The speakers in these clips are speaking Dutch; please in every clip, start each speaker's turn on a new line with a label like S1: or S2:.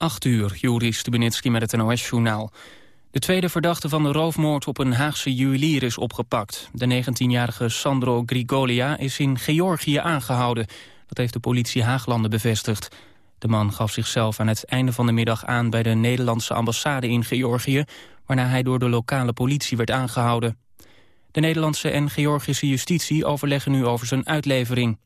S1: 8 uur, Juri Stubenitski met het NOS-journaal. De tweede verdachte van de roofmoord op een Haagse juwelier is opgepakt. De 19-jarige Sandro Grigolia is in Georgië aangehouden. Dat heeft de politie Haaglanden bevestigd. De man gaf zichzelf aan het einde van de middag aan bij de Nederlandse ambassade in Georgië... waarna hij door de lokale politie werd aangehouden. De Nederlandse en Georgische justitie overleggen nu over zijn uitlevering.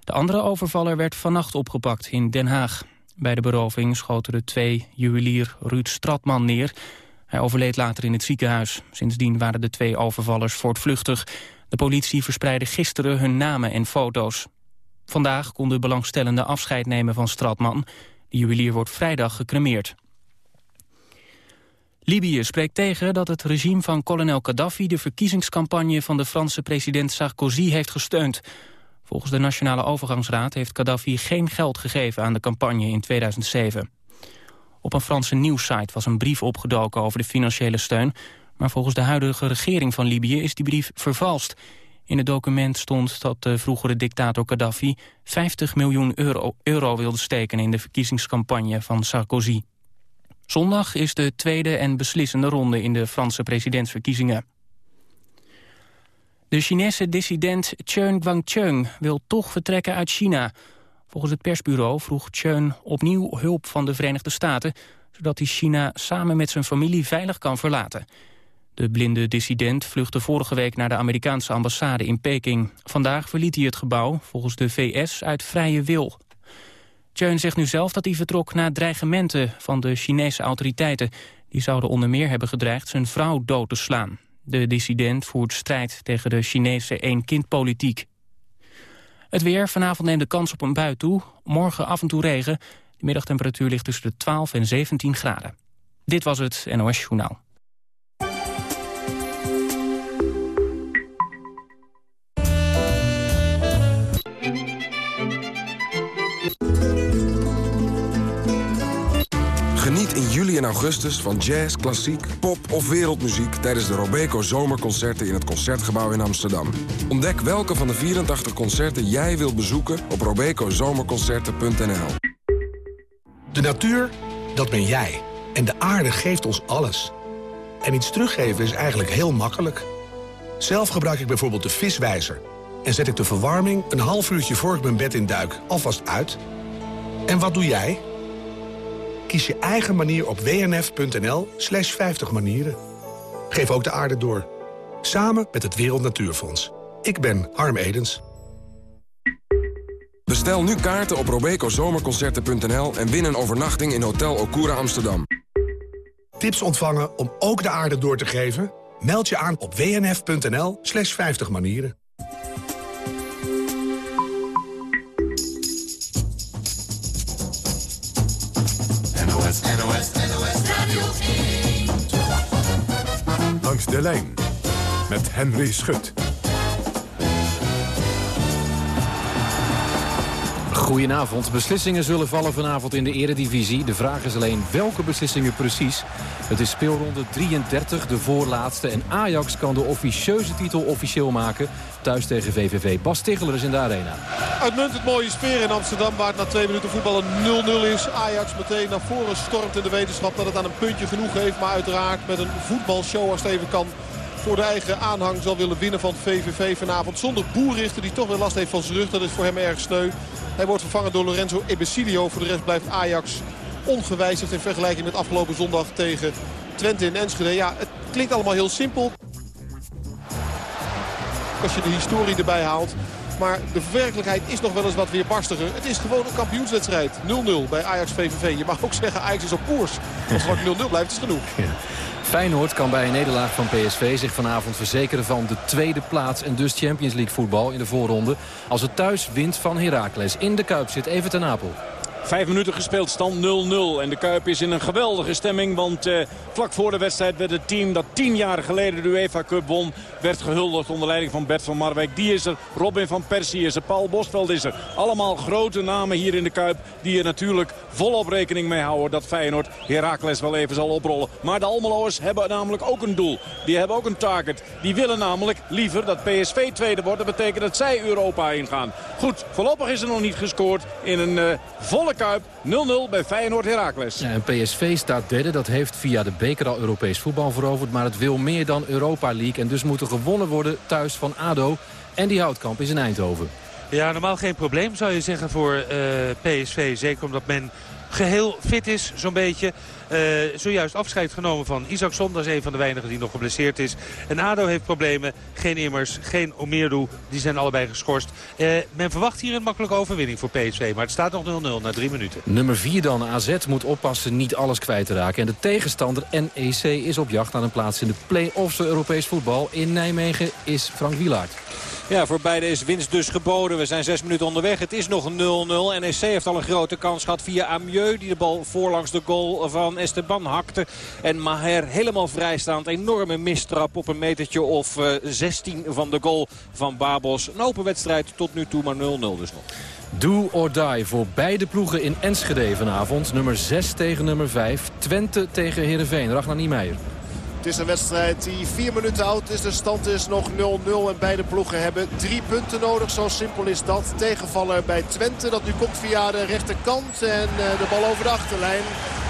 S1: De andere overvaller werd vannacht opgepakt in Den Haag. Bij de beroving schoten de twee juwelier Ruud Stratman neer. Hij overleed later in het ziekenhuis. Sindsdien waren de twee overvallers voortvluchtig. De politie verspreidde gisteren hun namen en foto's. Vandaag konden belangstellenden afscheid nemen van Stratman. De juwelier wordt vrijdag gecremeerd. Libië spreekt tegen dat het regime van kolonel Gaddafi... de verkiezingscampagne van de Franse president Sarkozy heeft gesteund. Volgens de Nationale Overgangsraad heeft Gaddafi geen geld gegeven aan de campagne in 2007. Op een Franse nieuwssite was een brief opgedoken over de financiële steun... maar volgens de huidige regering van Libië is die brief vervalst. In het document stond dat de vroegere dictator Gaddafi 50 miljoen euro, euro wilde steken in de verkiezingscampagne van Sarkozy. Zondag is de tweede en beslissende ronde in de Franse presidentsverkiezingen. De Chinese dissident Chen Guangcheng wil toch vertrekken uit China. Volgens het persbureau vroeg Chen opnieuw hulp van de Verenigde Staten... zodat hij China samen met zijn familie veilig kan verlaten. De blinde dissident vluchtte vorige week naar de Amerikaanse ambassade in Peking. Vandaag verliet hij het gebouw, volgens de VS, uit vrije wil. Chen zegt nu zelf dat hij vertrok na dreigementen van de Chinese autoriteiten. Die zouden onder meer hebben gedreigd zijn vrouw dood te slaan. De dissident voert strijd tegen de Chinese één-kind-politiek. Het weer, vanavond neemt de kans op een bui toe. Morgen af en toe regen. De middagtemperatuur ligt tussen de 12 en 17 graden. Dit was het NOS Journaal.
S2: En augustus van jazz, klassiek, pop of wereldmuziek... tijdens de Robeco Zomerconcerten in het Concertgebouw in Amsterdam. Ontdek welke van de 84 concerten jij wilt bezoeken op robecozomerconcerten.nl.
S3: De natuur, dat ben jij. En de aarde geeft ons alles. En iets teruggeven is eigenlijk heel makkelijk. Zelf gebruik ik bijvoorbeeld de viswijzer. En zet ik de verwarming een half uurtje voor ik mijn bed in duik alvast uit. En wat doe jij? Kies je eigen manier op wnf.nl slash 50 manieren. Geef ook de aarde door. Samen met het Wereld Natuurfonds. Ik ben Harm Edens.
S2: Bestel nu kaarten op robecozomerconcerten.nl en win een overnachting in Hotel Okura Amsterdam.
S3: Tips ontvangen om ook de aarde door te geven? Meld je aan op wnf.nl slash 50 manieren.
S4: NOS, NOS, NOS Radio 1.
S5: Langs de lijn met Henry Schut.
S6: Goedenavond. Beslissingen zullen vallen vanavond in de eredivisie. De vraag is alleen welke beslissingen precies. Het is speelronde 33, de voorlaatste. En Ajax kan de officieuze titel officieel maken. Thuis tegen VVV. Bas is in de arena.
S7: Uitmuntend mooie sfeer in Amsterdam waar het na twee minuten voetballen 0-0 is. Ajax meteen naar voren stormt in de wetenschap dat het aan een puntje genoeg heeft. Maar uiteraard met een voetbalshow als het even kan voor de eigen aanhang zal willen winnen van VVV vanavond. Zonder Boerrichter die toch weer last heeft van zijn rug. Dat is voor hem erg sneu. Hij wordt vervangen door Lorenzo Ebesilio. Voor de rest blijft Ajax ongewijzigd in vergelijking met afgelopen zondag tegen Twente in Enschede. Ja, het klinkt allemaal heel simpel. Als je de historie erbij haalt. Maar de werkelijkheid is nog wel eens wat weerbarstiger. Het is gewoon een kampioenswedstrijd. 0-0 bij Ajax-VVV. Je mag ook zeggen Ajax is op koers. Als het 0-0 blijft is genoeg.
S6: Feyenoord kan bij een nederlaag van PSV zich vanavond verzekeren van de tweede plaats... en dus Champions League voetbal in de voorronde... als het thuis wint van Heracles. In de Kuip zit even ten Apel.
S8: Vijf minuten gespeeld, stand 0-0. En de Kuip is in een geweldige stemming. Want eh, vlak voor de wedstrijd werd het team dat tien jaar geleden de UEFA Cup won... werd gehuldigd onder leiding van Bert van Marwijk. Die is er, Robin van Persie is er, Paul Bosveld is er. Allemaal grote namen hier in de Kuip die er natuurlijk volop rekening mee houden... dat Feyenoord Heracles wel even zal oprollen. Maar de Almeloers hebben namelijk ook een doel. Die hebben ook een target. Die willen namelijk liever dat PSV tweede wordt. Dat betekent dat zij Europa ingaan. Goed, voorlopig is er nog niet gescoord in een uh, volle Kuip. 0-0 bij Feyenoord Heracles.
S6: Ja, en PSV staat derde. Dat heeft via de beker al Europees voetbal veroverd. Maar het wil meer dan Europa League. En dus moet er gewonnen worden thuis van ADO. En die houtkamp is in Eindhoven.
S9: Ja, normaal geen probleem zou je zeggen voor uh, PSV. Zeker omdat men geheel fit is, zo'n beetje. Uh, zojuist afscheid genomen van Isaacson. Dat is een van de weinigen die nog geblesseerd is. En ADO heeft problemen. Geen Immers, geen Omeerdoe. Die zijn allebei geschorst. Uh, men verwacht hier een makkelijke overwinning voor PSV. Maar het staat nog 0-0 na drie minuten.
S6: Nummer 4 dan. AZ moet oppassen niet alles kwijt te raken. En de tegenstander NEC is op jacht naar een plaats in de play-offs Europees voetbal. In Nijmegen is Frank Wielaert.
S8: Ja, voor beide is winst dus geboden. We zijn zes minuten onderweg. Het is nog 0-0. NEC heeft al een grote kans gehad via Amieux. Die de bal voorlangs de goal van Esteban hakte. En Maher helemaal vrijstaand. Enorme mistrap op een metertje of uh, 16 van de goal van Babos. Een open wedstrijd tot nu toe, maar 0-0 dus nog.
S6: Do or die voor beide ploegen in Enschede vanavond. Nummer 6 tegen nummer 5. Twente tegen Heerenveen. Ragnar Niemeyer.
S10: Het is een wedstrijd die vier minuten oud is. De stand is nog 0-0 en beide ploegen hebben drie punten nodig. Zo simpel is dat. Tegenvaller bij Twente. Dat nu komt via de rechterkant en eh, de bal over de achterlijn.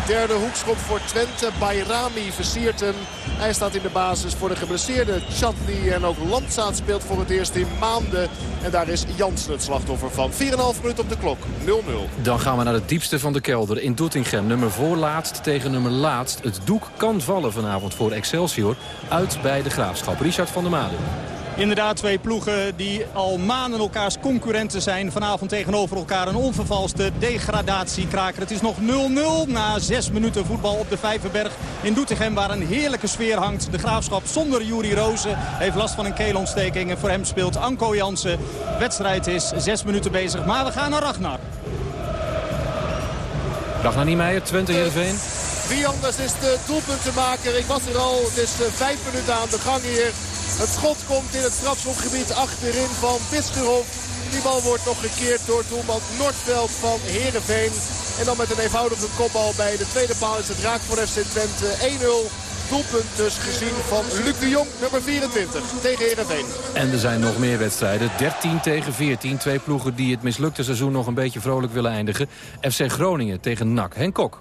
S10: Derde hoekschop voor Twente. Bayrami versiert hem. Hij staat in de basis voor de geblesseerde Chatli. En ook Landzaat speelt voor het eerst in maanden. En daar is Jansen het slachtoffer van. 4,5 minuten op de klok. 0-0.
S6: Dan gaan we naar het diepste van de kelder. In Doetinchem. Nummer voorlaatst tegen nummer laatst. Het doek kan vallen vanavond voor Excelsior. Uit bij de Graafschap. Richard van der Maden.
S11: Inderdaad, twee ploegen die al maanden elkaars concurrenten zijn. Vanavond tegenover elkaar een onvervalste degradatiekraker. Het is nog 0-0 na zes minuten voetbal op de Vijverberg in Doetinchem... waar een heerlijke sfeer hangt. De Graafschap zonder Juri Rozen heeft last van een keelontsteking. En voor hem speelt Anko Jansen. Wedstrijd is zes minuten bezig, maar we gaan naar Ragnar.
S6: Ragnar Niemeyer, Twente Heerenveen.
S10: Wie anders is de doelpuntenmaker? Ik was er al, het is eh, vijf minuten aan de gang hier. Het schot komt in het strafschopgebied achterin van Bischerhof. Die bal wordt nog gekeerd door doelman Noordveld van Heerenveen. En dan met een eenvoudige kopbal bij de tweede paal is het raak voor FC Twente 1-0. Doelpunt dus gezien van Luc de Jong, nummer 24, tegen Heerenveen.
S6: En er zijn nog meer wedstrijden. 13 tegen 14. Twee ploegen die het mislukte seizoen nog een beetje vrolijk willen eindigen. FC Groningen tegen NAC. Henk Kok.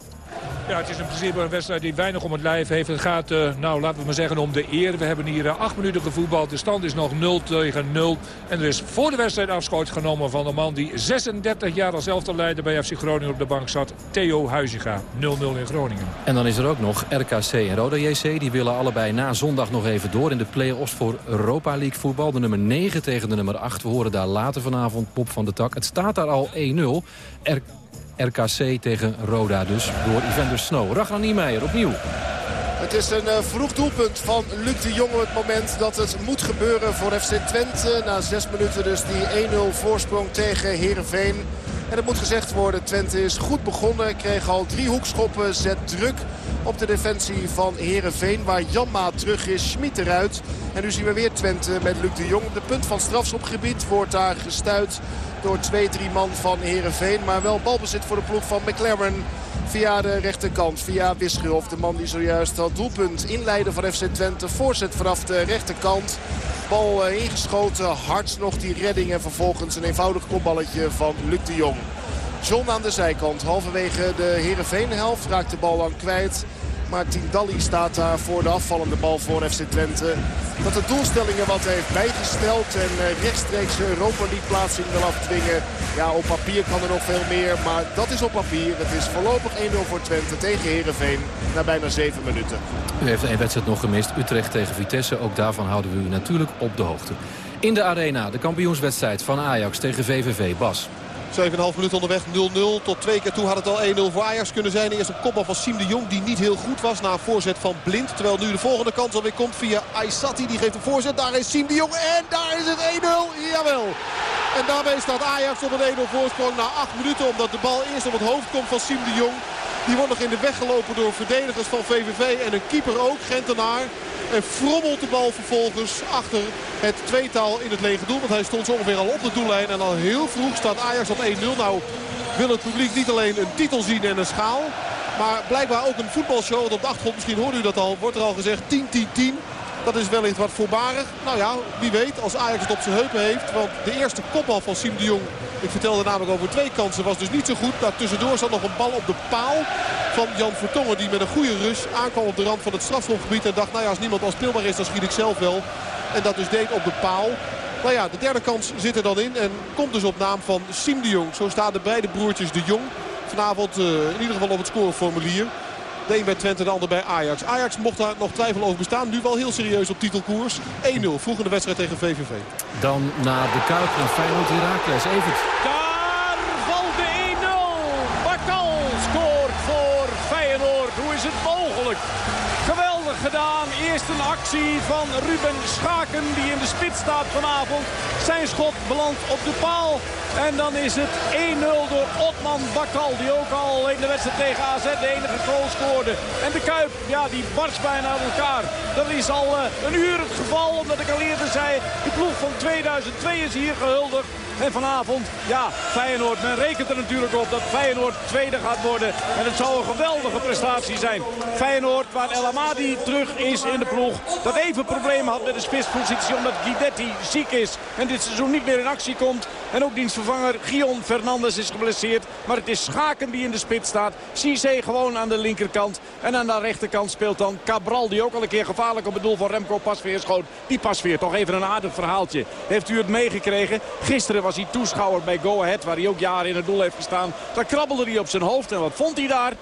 S12: Ja, het is in principe een wedstrijd die weinig om het lijf heeft. Het gaat, uh, nou laten we maar zeggen, om de eer. We hebben hier uh, acht minuten gevoetbald. De stand is nog 0 tegen 0. En er is voor de wedstrijd afschoot genomen van de man die 36 jaar als elftalleider bij FC Groningen op de bank zat. Theo Huizinga. 0-0 in Groningen.
S6: En dan is er ook nog RKC en Roda JC. Die willen allebei na zondag nog even door in de play-offs voor Europa League voetbal. De nummer 9 tegen de nummer 8. We horen daar later vanavond Pop van de Tak. Het staat daar al 1-0. RKC tegen Roda dus door Evander Snow. Ragnar Niemeyer opnieuw.
S10: Het is een uh, vroeg doelpunt van Luc de Jong op het moment dat het moet gebeuren voor FC Twente. Na zes minuten dus die 1-0 voorsprong tegen Heerenveen. En het moet gezegd worden, Twente is goed begonnen. Kreeg al drie hoekschoppen, zet druk op de defensie van Heerenveen. Waar Janma terug is, Schmid eruit. En nu zien we weer Twente met Luc de Jong. Op de punt van strafschopgebied wordt daar gestuit door twee, drie man van Heerenveen. Maar wel balbezit voor de ploeg van McLaren via de rechterkant. Via Wisgerhof, de man die zojuist dat doelpunt inleidde van FC Twente. Voorzet vanaf de rechterkant. Bal eh, ingeschoten, hard nog die redding en vervolgens een eenvoudig kopballetje van Luc de Jong. John aan de zijkant, halverwege de Heerenveen-helft, raakt de bal dan kwijt. Maar Tindalli staat daar voor de afvallende bal voor FC Twente. Dat de doelstellingen wat heeft bijgesteld en eh, rechtstreeks Europa League plaatsing wil afdwingen. Ja, op papier kan er nog veel meer, maar dat is op papier. Het is voorlopig 1-0 voor Twente tegen Heerenveen na bijna 7 minuten.
S6: U heeft één wedstrijd nog gemist, Utrecht tegen Vitesse. Ook daarvan houden we u natuurlijk op de hoogte. In de arena, de kampioenswedstrijd van Ajax tegen VVV. Bas.
S7: 7,5 minuten onderweg, 0-0. Tot twee keer toe had het al 1-0 voor Ajax kunnen zijn. Eerst een kopbal van Siem de Jong die niet heel goed was na een voorzet van Blind. Terwijl nu de volgende kans alweer komt via Aysati. Die geeft een voorzet. Daar is Siem de Jong en daar is het 1-0. Jawel. En daarmee staat Ajax op een 1-0 voorsprong na 8 minuten. Omdat de bal eerst op het hoofd komt van Siem de Jong. Die wordt nog in de weg gelopen door verdedigers van VVV en een keeper ook, Gentenaar. En frommelt de bal vervolgens achter het tweetal in het lege doel. Want hij stond zo ongeveer al op de doellijn. En al heel vroeg staat Ajax op 1-0. Nou wil het publiek niet alleen een titel zien en een schaal. Maar blijkbaar ook een voetbalshow. Want op de achtergrond, misschien hoorde u dat al, wordt er al gezegd 10-10-10. Dat is wellicht wat voorbarig. Nou ja, wie weet als Ajax het op zijn heupen heeft. Want de eerste kopbal van Siem de Jong Ik vertelde namelijk over twee kansen. Was dus niet zo goed. Daartussendoor zat nog een bal op de paal van Jan Vertongen. Die met een goede rus aankwam op de rand van het strafschopgebied. En dacht, nou ja, als niemand al speelbaar is, dan schiet ik zelf wel. En dat dus deed op de paal. Nou ja, de derde kans zit er dan in. En komt dus op naam van Siem de Jong. Zo staan de beide broertjes de Jong. Vanavond uh, in ieder geval op het scoreformulier. De een bij Twente, de ander bij Ajax. Ajax mocht daar nog twijfel over bestaan. Nu wel heel serieus op titelkoers. 1-0 vroeg in de wedstrijd tegen VVV.
S6: Dan na de Kuip en Feyenoord Herakles. Evert.
S8: Daar valt de 1-0. Bakal scoort voor Feyenoord. Hoe is het Geweldig gedaan. Eerst een actie van Ruben Schaken die in de spits staat vanavond. Zijn schot belandt op de paal. En dan is het 1-0 door Otman Bakal. Die ook al in de wedstrijd tegen AZ de enige goal scoorde. En de Kuip, ja, die barst bijna aan elkaar. Dat is al uh, een uur het geval, omdat ik al eerder zei. De ploeg van 2002 is hier gehuldigd. En vanavond, ja, Feyenoord. Men rekent er natuurlijk op dat Feyenoord tweede gaat worden. En het zou een geweldige prestatie zijn. Feyenoord, waar El Amadi terug is in de ploeg. Dat even problemen had met de spitspositie omdat Guidetti ziek is. En dit seizoen niet meer in actie komt. En ook dienstvervanger Gion Fernandes is geblesseerd. Maar het is Schaken die in de spits staat. Cissé gewoon aan de linkerkant. En aan de rechterkant speelt dan Cabral. Die ook al een keer gevaarlijk op het doel van Remco Pasveer schoot. Die Pasveer, toch even een aardig verhaaltje. Heeft u het meegekregen? Gisteren was hij toeschouwer bij Go Ahead. Waar hij ook jaren in het doel heeft gestaan. Daar krabbelde hij op zijn hoofd. En wat vond hij daar?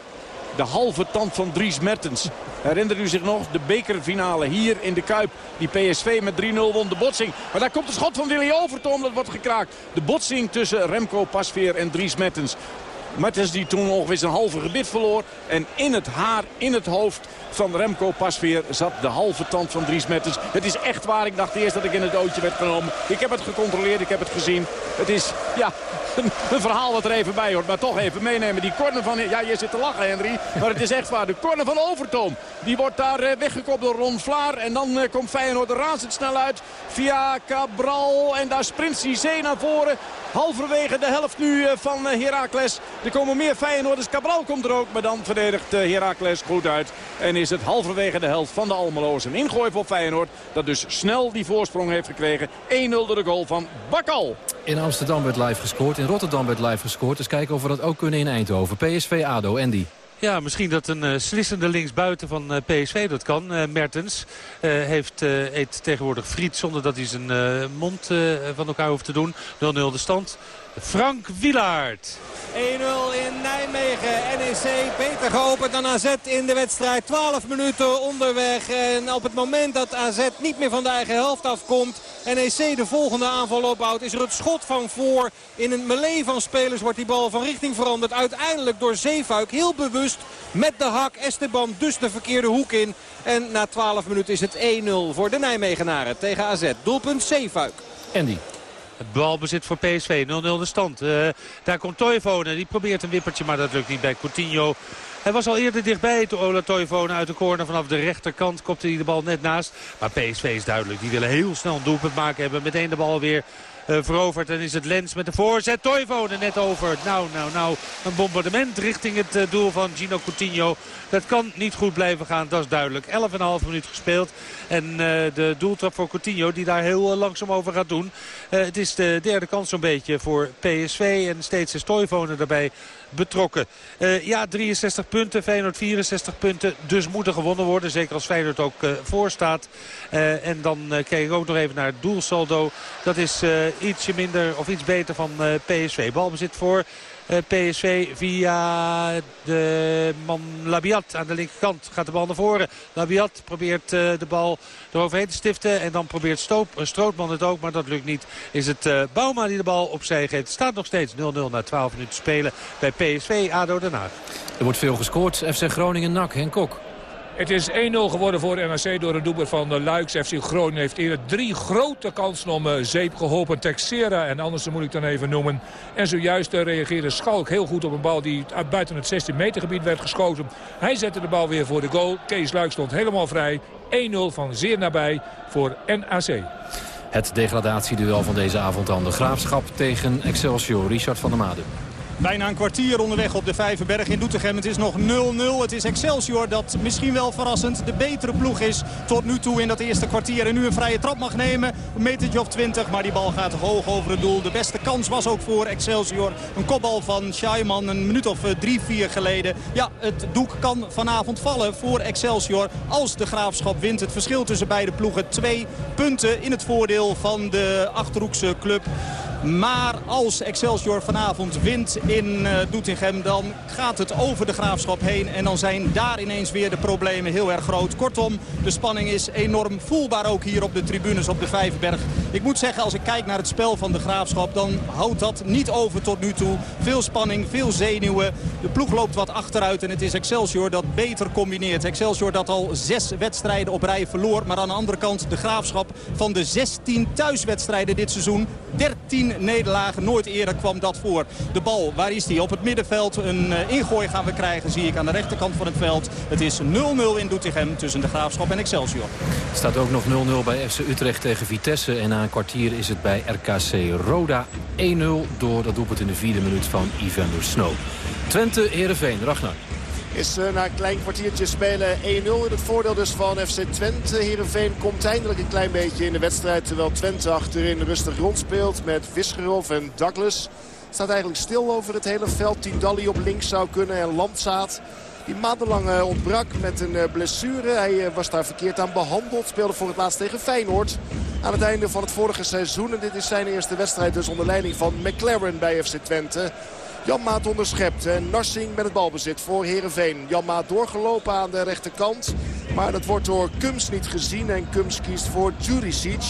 S8: de halve tand van Dries Mertens. Herinnert u zich nog? De bekerfinale hier in de Kuip. Die PSV met 3-0 won de botsing. Maar daar komt de schot van Willy Overtoom. Dat wordt gekraakt. De botsing tussen Remco Pasveer en Dries Mertens. Mertens die toen ongeveer zijn halve gebit verloor. En in het haar, in het hoofd van Remco Pasveer zat de halve tand van Dries Mertens. Het is echt waar. Ik dacht eerst dat ik in het ootje werd genomen. Ik heb het gecontroleerd, ik heb het gezien. Het is, ja, een, verhaal wat er even bij hoort. Maar toch even meenemen. Die corner van... Ja, je zit te lachen, Henry. Maar het is echt waar. De corner van Overtoom. Die wordt daar uh, weggekopt door Ron Vlaar. En dan uh, komt Feyenoord er razendsnel uit. Via Cabral. En daar sprint Cizé naar voren. Halverwege de helft nu uh, van Heracles. Er komen meer Feyenoorders. Cabral komt er ook. Maar dan verdedigt Heracles goed uit. En is het halverwege de helft van de Almeloos. Een ingooi voor Feyenoord. Dat dus snel die voorsprong heeft gekregen. 1-0 door de goal van Bakal.
S6: In Amsterdam werd live gescoord. In Rotterdam werd live gescoord. Dus kijken of we dat ook kunnen in Eindhoven. PSV ADO, Andy.
S9: Ja, misschien dat een uh, slissende linksbuiten van uh, PSV dat kan. Uh, Mertens heeft, eet tegenwoordig friet zonder dat hij zijn mond van elkaar hoeft te doen. 0-0 de stand. Frank Wilaert.
S11: 1-0 in Nijmegen. NEC beter geopend dan AZ in de wedstrijd. 12 minuten onderweg. En op het moment dat AZ niet meer van de eigen helft afkomt... NEC de volgende aanval opbouwt, is er het schot van voor. In een melee van spelers wordt die bal van richting veranderd. Uiteindelijk door Zeefuik heel bewust met de hak. Esteban dus de verkeerde hoek in. En na 12 minuten is het 1-0 voor de Nijmegenaren tegen AZ. Doelpunt Zeefuik.
S6: Andy.
S9: Het balbezit voor PSV, 0-0 de stand. Uh, daar komt Toivonen, die probeert een wippertje, maar dat lukt niet bij Coutinho. Hij was al eerder dichtbij, Ola Toivonen uit de corner vanaf de rechterkant. Kopte hij de bal net naast. Maar PSV is duidelijk, die willen heel snel een doelpunt maken. Hebben meteen de bal weer veroverd. En is het Lens met de voorzet. Toivonen net over. Nou, nou, nou. Een bombardement richting het uh, doel van Gino Coutinho. Dat kan niet goed blijven gaan, dat is duidelijk. 11,5 minuut gespeeld. En uh, de doeltrap voor Coutinho die daar heel langzaam over gaat doen. het is de derde kans zo'n beetje voor PSV. En steeds is Toivonen daarbij betrokken. Uh, ja, 63 punten, Feyenoord 64 punten. Dus moet er gewonnen worden. Zeker als Feyenoord ook uh, voor staat. Uh, en dan kijk ik ook nog even naar het doelsaldo. Dat is ietsje minder of iets beter van PSV. Balbezit voor PSV via de man Labiat aan de linkerkant gaat de bal naar voren. Labiat probeert uh, de bal eroverheen te stiften. En dan probeert Stoop, Strootman het ook, maar dat lukt niet. Is het Bouma die de bal opzij geeft. Staat nog steeds 0-0 na 12 minuten spelen bij PSV ADO Den Haag.
S6: Er wordt veel gescoord. FC Groningen-NAC, Henk Kok.
S12: Het is 1-0 geworden voor NAC door een doelpunt van Luiks. FC Groningen heeft eerder drie grote kansen om uh, zeep geholpen. Texera en anders moet ik dan even noemen. En zojuist uh, reageerde Schalk heel goed op een bal die buiten het 16 meter gebied werd geschoten. Hij zette de bal weer voor de goal. Kees Luik stond helemaal vrij. 1-0 van zeer nabij voor NAC.
S6: Het degradatieduel van deze avond aan de Graafschap tegen Excelsior. Richard van der Made.
S11: Bijna een kwartier onderweg op de Vijverberg in Doetinchem. Het is nog 0-0. Het is Excelsior dat misschien wel verrassend de betere ploeg is tot nu toe in dat eerste kwartier. En nu een vrije trap mag nemen. Een metertje of 20, maar die bal gaat hoog over het doel. De beste kans was ook voor Excelsior. Een kopbal van Scheiman een minuut of 3, eh, 4 geleden. Ja, het doek kan vanavond vallen voor Excelsior als de Graafschap wint. Het verschil tussen beide ploegen twee punten in het voordeel van de Achterhoekse club. Maar als Excelsior vanavond wint in uh, Doetinchem... dan gaat het over de Graafschap heen. En dan zijn daar ineens weer de problemen heel erg groot. Kortom, de spanning is enorm voelbaar ook hier op de tribunes op de Vijverberg. Ik moet zeggen, als ik kijk naar het spel van de Graafschap... dan houdt dat niet over tot nu toe. Veel spanning, veel zenuwen. De ploeg loopt wat achteruit en het is Excelsior dat beter combineert. Excelsior dat al zes wedstrijden op rij verloor. Maar aan de andere kant de Graafschap van de 16 thuiswedstrijden dit seizoen... 13 nederlagen. Nooit eerder kwam dat voor. De bal, waar is die? Op het middenveld. Een uh, ingooi gaan we krijgen, zie ik aan de rechterkant van het veld. Het is 0-0 in Doetinchem tussen de Graafschap en Excelsior.
S6: Het staat ook nog 0-0 bij FC Utrecht tegen Vitesse. En na een kwartier is het bij RKC Roda 1-0 door dat doelpunt in de vierde minuut van Evander Snow. Twente, Heerenveen, Ragnar.
S10: Is uh, na een klein kwartiertje spelen 1-0 in het voordeel dus van FC Twente. Heerenveen komt eindelijk een klein beetje in de wedstrijd. Terwijl Twente achterin rustig rondspeelt met Visgerov en Douglas. Staat eigenlijk stil over het hele veld. Tindalli op links zou kunnen en Landzaat. Die maandenlang uh, ontbrak met een uh, blessure. Hij was daar verkeerd aan behandeld. Speelde voor het laatst tegen Feyenoord. Aan het einde van het vorige seizoen. En dit is zijn eerste wedstrijd dus onder leiding van McLaren bij FC Twente. Janmaat onderschept. En Narsing met het balbezit voor Heerenveen. Janmaat doorgelopen aan de rechterkant. Maar dat wordt door Kums niet gezien. En Kums kiest voor Juricic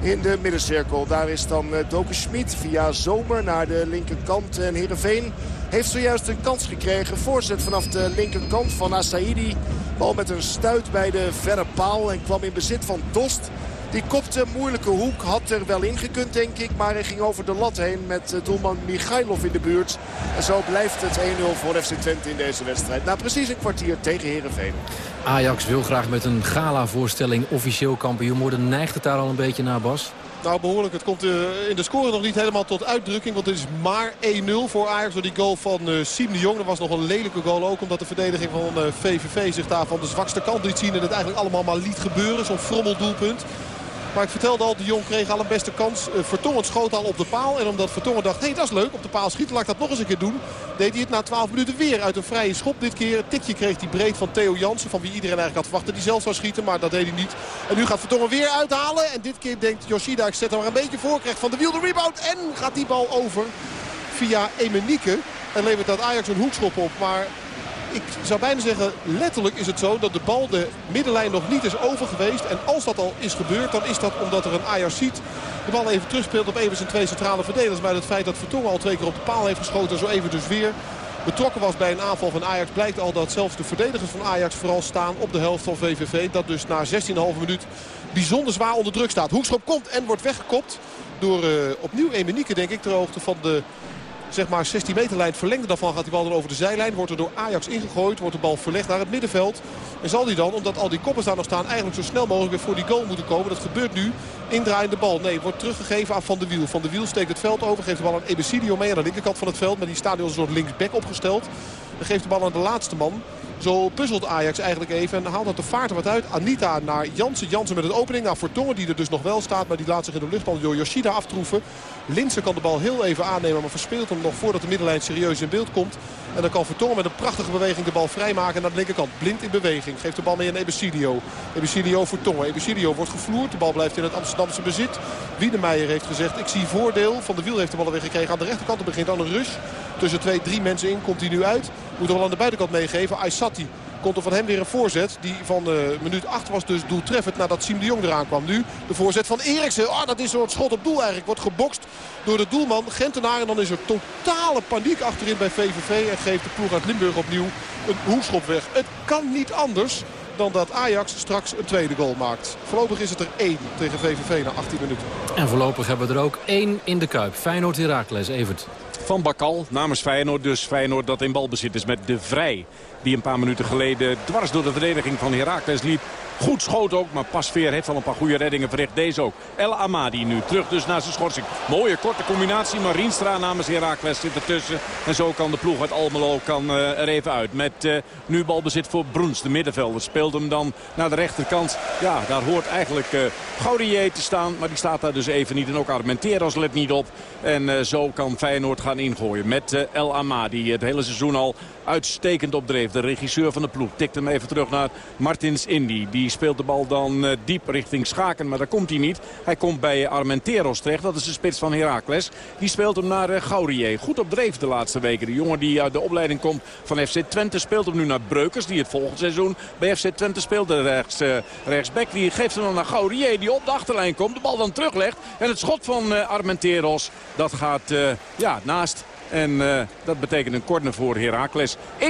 S10: in de middencirkel. Daar is dan Doken Schmid via Zomer naar de linkerkant. En Heerenveen heeft zojuist een kans gekregen. Voorzet vanaf de linkerkant van Asaidi. Bal met een stuit bij de verre paal. En kwam in bezit van Dost. Die kopte een moeilijke hoek. Had er wel ingekund denk ik. Maar hij ging over de lat heen met doelman Michailov in de buurt. En zo blijft het 1-0 voor FC Twente in deze wedstrijd. Na precies een kwartier tegen Heerenveen.
S6: Ajax wil graag met een gala-voorstelling officieel kampioen worden. Neigt het daar al een beetje naar, Bas?
S7: Nou, behoorlijk. Het komt in de score nog niet helemaal tot uitdrukking. Want het is maar 1-0 voor Ajax door die goal van uh, Siem de Jong. Dat was nog een lelijke goal ook. Omdat de verdediging van uh, VVV zich daar van de zwakste kant liet zien. En het eigenlijk allemaal maar liet gebeuren. Zo'n frommeldoelpunt. Maar ik vertelde al, de Jong kreeg al een beste kans. Uh, Vertongen schoot al op de paal. En omdat Vertongen dacht, hé hey, dat is leuk, op de paal schieten, laat ik dat nog eens een keer doen. Deed hij het na 12 minuten weer uit een vrije schop. Dit keer een tikje kreeg hij breed van Theo Jansen. Van wie iedereen eigenlijk had verwacht dat hij zelf zou schieten. Maar dat deed hij niet. En nu gaat Vertongen weer uithalen. En dit keer denkt Yoshida, ik zet hem maar een beetje voor. Krijgt van de wiel de rebound. En gaat die bal over via Emenieke. En levert dat Ajax een hoekschop op. Maar ik zou bijna zeggen, letterlijk is het zo dat de bal de middenlijn nog niet is over geweest. En als dat al is gebeurd, dan is dat omdat er een Ajax ziet de bal even terugspeelt op even zijn twee centrale verdedigers. Maar het feit dat Vertongen al twee keer op de paal heeft geschoten, zo even dus weer betrokken was bij een aanval van Ajax. Blijkt al dat zelfs de verdedigers van Ajax vooral staan op de helft van VVV. Dat dus na 16,5 minuut bijzonder zwaar onder druk staat. Hoekschop komt en wordt weggekopt door uh, opnieuw Emenieke denk ik ter hoogte van de zeg maar 16 meter lijn. Verlengde daarvan gaat die bal dan over de zijlijn. Wordt er door Ajax ingegooid. Wordt de bal verlegd naar het middenveld. En zal die dan, omdat al die koppers daar nog staan, eigenlijk zo snel mogelijk weer voor die goal moeten komen. Dat gebeurt nu. Indraaiende bal. Nee, wordt teruggegeven aan Van de Wiel. Van de Wiel steekt het veld over. Geeft de bal aan Ebesidio mee aan de linkerkant van het veld. Maar die als een soort linksback opgesteld. Dan geeft de bal aan de laatste man. Zo puzzelt Ajax eigenlijk even en haalt dat de vaart er wat uit. Anita naar Jansen. Jansen met een opening naar Fortongen die er dus nog wel staat. Maar die laat zich in de luchtbal door Yoshida aftroeven. Linsen kan de bal heel even aannemen. Maar verspeelt hem nog voordat de middenlijn serieus in beeld komt. En dan kan Vertongen met een prachtige beweging de bal vrijmaken naar de linkerkant. Blind in beweging. Geeft de bal mee aan Ebesidio. Ebesidio voor Tongen. Ebesidio wordt gevloerd. De bal blijft in het Amsterdamse bezit. Wiedemeijer heeft gezegd ik zie voordeel. Van de Wiel heeft de bal weer gekregen. Aan de rechterkant er begint dan een rush. Tussen twee, drie mensen in komt hij nu uit. Moet er wel aan de buitenkant meegeven. Aysati komt er van hem weer een voorzet. Die van uh, minuut 8 was dus doeltreffend nadat Siem de Jong eraan kwam. Nu de voorzet van Eriksen. Ah, dat is soort schot op doel eigenlijk. Wordt gebokst door de doelman Gentenaar. En dan is er totale paniek achterin bij VVV. En geeft de ploeg uit Limburg opnieuw een hoekschop weg. Het kan niet anders dan dat Ajax straks een tweede goal maakt. Voorlopig is het er één tegen VVV na 18 minuten.
S6: En voorlopig hebben we er ook één in de Kuip. Feyenoord Herakles, Evert.
S8: Van Bakal namens Feyenoord. Dus Feyenoord dat in balbezit is met De Vrij. Die een paar minuten geleden dwars door de verdediging van Herakles liep. Goed schoot ook, maar Pasveer heeft al een paar goede reddingen verricht. Deze ook. El Amadi nu terug dus naar zijn schorsing. Mooie korte combinatie, maar Rienstra namens Herakles zit ertussen. En zo kan de ploeg uit Almelo kan, uh, er even uit. Met uh, nu balbezit voor Broens, de middenvelder. Speelt hem dan naar de rechterkant. Ja, daar hoort eigenlijk uh, Gaudier te staan. Maar die staat daar dus even niet. En ook Armenteros let niet op. En zo kan Feyenoord gaan ingooien met El Amadi. Het hele seizoen al uitstekend opdreef. De regisseur van de ploeg tikt hem even terug naar Martins Indy. Die speelt de bal dan uh, diep richting Schaken, maar daar komt hij niet. Hij komt bij Armenteros terecht. Dat is de spits van Heracles. Die speelt hem naar uh, Gaurier. Goed opdreef de laatste weken. De jongen die uit de opleiding komt van FC Twente speelt hem nu naar Breukers. Die het volgende seizoen bij FC Twente speelde rechts, uh, rechtsback. Die geeft hem dan naar Gaurier die op de achterlijn komt. De bal dan teruglegt. En het schot van Armenteros dat gaat ja, naast en dat betekent een corner voor Heracles. 1-0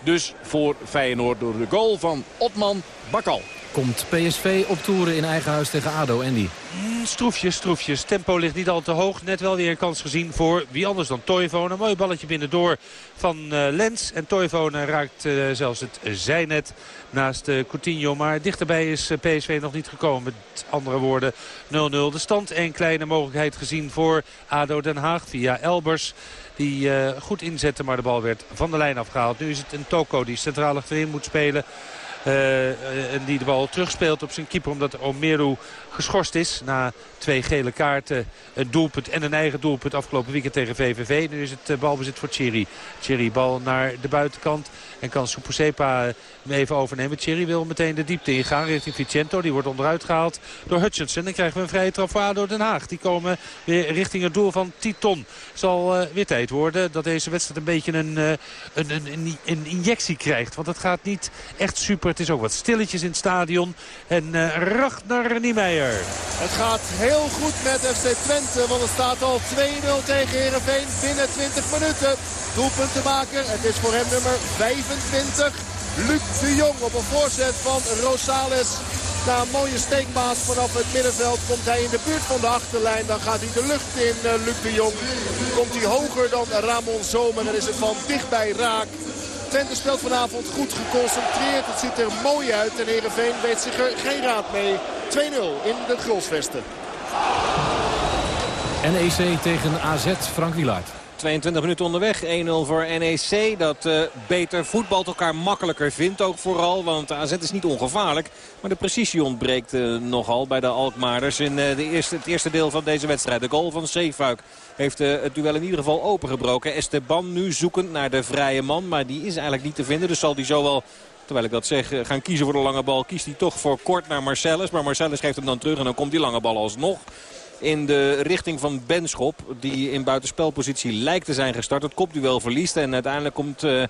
S8: dus voor Feyenoord door de goal van Otman Bakal.
S6: Komt PSV op toeren in eigen huis tegen ADO, Andy?
S9: Mm, stroefjes, stroefjes. Tempo ligt niet al te hoog. Net wel weer een kans gezien voor wie anders dan Toivonen. Een mooi balletje binnendoor van uh, Lens. En Toivonen raakt uh, zelfs het zijnet naast uh, Coutinho. Maar dichterbij is PSV nog niet gekomen. Met andere woorden 0-0 de stand. En kleine mogelijkheid gezien voor ADO Den Haag via Elbers. Die uh, goed inzette, maar de bal werd van de lijn afgehaald. Nu is het een Toko die centraal achterin moet spelen. Uh, en die de bal terugspeelt op zijn keeper omdat Omeru geschorst is. Na twee gele kaarten, een doelpunt en een eigen doelpunt afgelopen weekend tegen VVV. Nu is het uh, balbezit voor Thierry. Thierry bal naar de buitenkant en kan Supusepa hem even overnemen. Thierry wil meteen de diepte ingaan richting Vicento. Die wordt onderuit gehaald door Hutchinson. Dan krijgen we een vrije trap voor Den Haag. Die komen weer richting het doel van Titon. Zal uh, weer tijd worden dat deze wedstrijd een beetje een, een, een, een, injectie krijgt. Want het gaat niet echt super. Het is ook wat stilletjes in het stadion. En uh, Ragnar Niemeyer.
S10: Het gaat heel goed met FC Twente, want het staat al 2-0 tegen Heerenveen binnen 20 minuten. Doelpuntenmaker, het is voor hem nummer 25. Luc de Jong op een voorzet van Rosales. Na een mooie steekbaas vanaf het middenveld komt hij in de buurt van de achterlijn. Dan gaat hij de lucht in, uh, Luc de Jong. Komt hij hoger dan Ramon Zomer. Dan is het van dichtbij raak. Twente speelt vanavond goed geconcentreerd. Het ziet er mooi uit en Heerenveen weet zich er geen raad mee. 2-0 in de Grolsvesten.
S6: NEC tegen AZ, Frank Wielaert.
S13: 22 minuten onderweg. 1-0 voor NEC. Dat uh, beter voetbalt elkaar makkelijker vindt ook vooral. Want AZ is niet ongevaarlijk. Maar de precisie ontbreekt uh, nogal bij de Alkmaarders in uh, de eerste, het eerste deel van deze wedstrijd. De goal van Zeefuik heeft het duel in ieder geval opengebroken. Esteban nu zoekend naar de vrije man. Maar die is eigenlijk niet te vinden. Dus zal die zo wel Terwijl ik dat zeg, gaan kiezen voor de lange bal. Kiest hij toch voor kort naar Marcellus. Maar Marcellus geeft hem dan terug en dan komt die lange bal alsnog in de richting van Benschop. Die in buitenspelpositie lijkt te zijn gestart. Het kopduel verliest. En uiteindelijk komt uh, uh,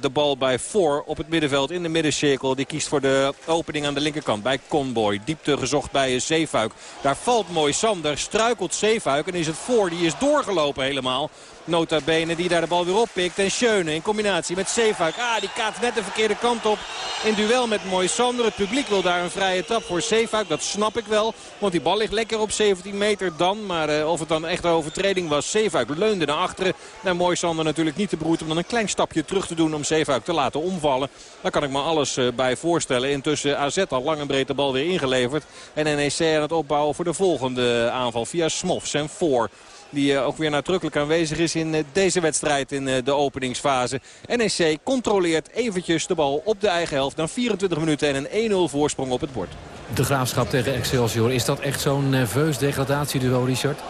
S13: de bal bij voor op het middenveld in de middencirkel. Die kiest voor de opening aan de linkerkant bij Conboy. Diepte gezocht bij Zeefuik. Daar valt mooi Sander. Struikelt Zeefuik en is het voor. Die is doorgelopen helemaal. Nota bene die daar de bal weer oppikt. En Schöne in combinatie met Zeefuik. Ah, die kaat net de verkeerde kant op. In duel met Moisander. Het publiek wil daar een vrije trap voor Zeefuik. Dat snap ik wel. Want die bal ligt lekker op 17 meter dan. Maar uh, of het dan echt een overtreding was. Zeefuik leunde naar achteren. Nou, Moisander natuurlijk niet te beroerd om dan een klein stapje terug te doen. Om Zeefuik te laten omvallen. Daar kan ik me alles uh, bij voorstellen. Intussen AZ al lang en breed de bal weer ingeleverd. En NEC aan het opbouwen voor de volgende aanval. Via Smofs en voor. Die ook weer nadrukkelijk aanwezig is in deze wedstrijd in de openingsfase. NEC controleert eventjes de bal op de eigen helft. Na 24 minuten en een 1-0 voorsprong op het bord.
S6: De Graafschap tegen Excelsior. Is dat echt zo'n nerveus degradatieduo, Richard?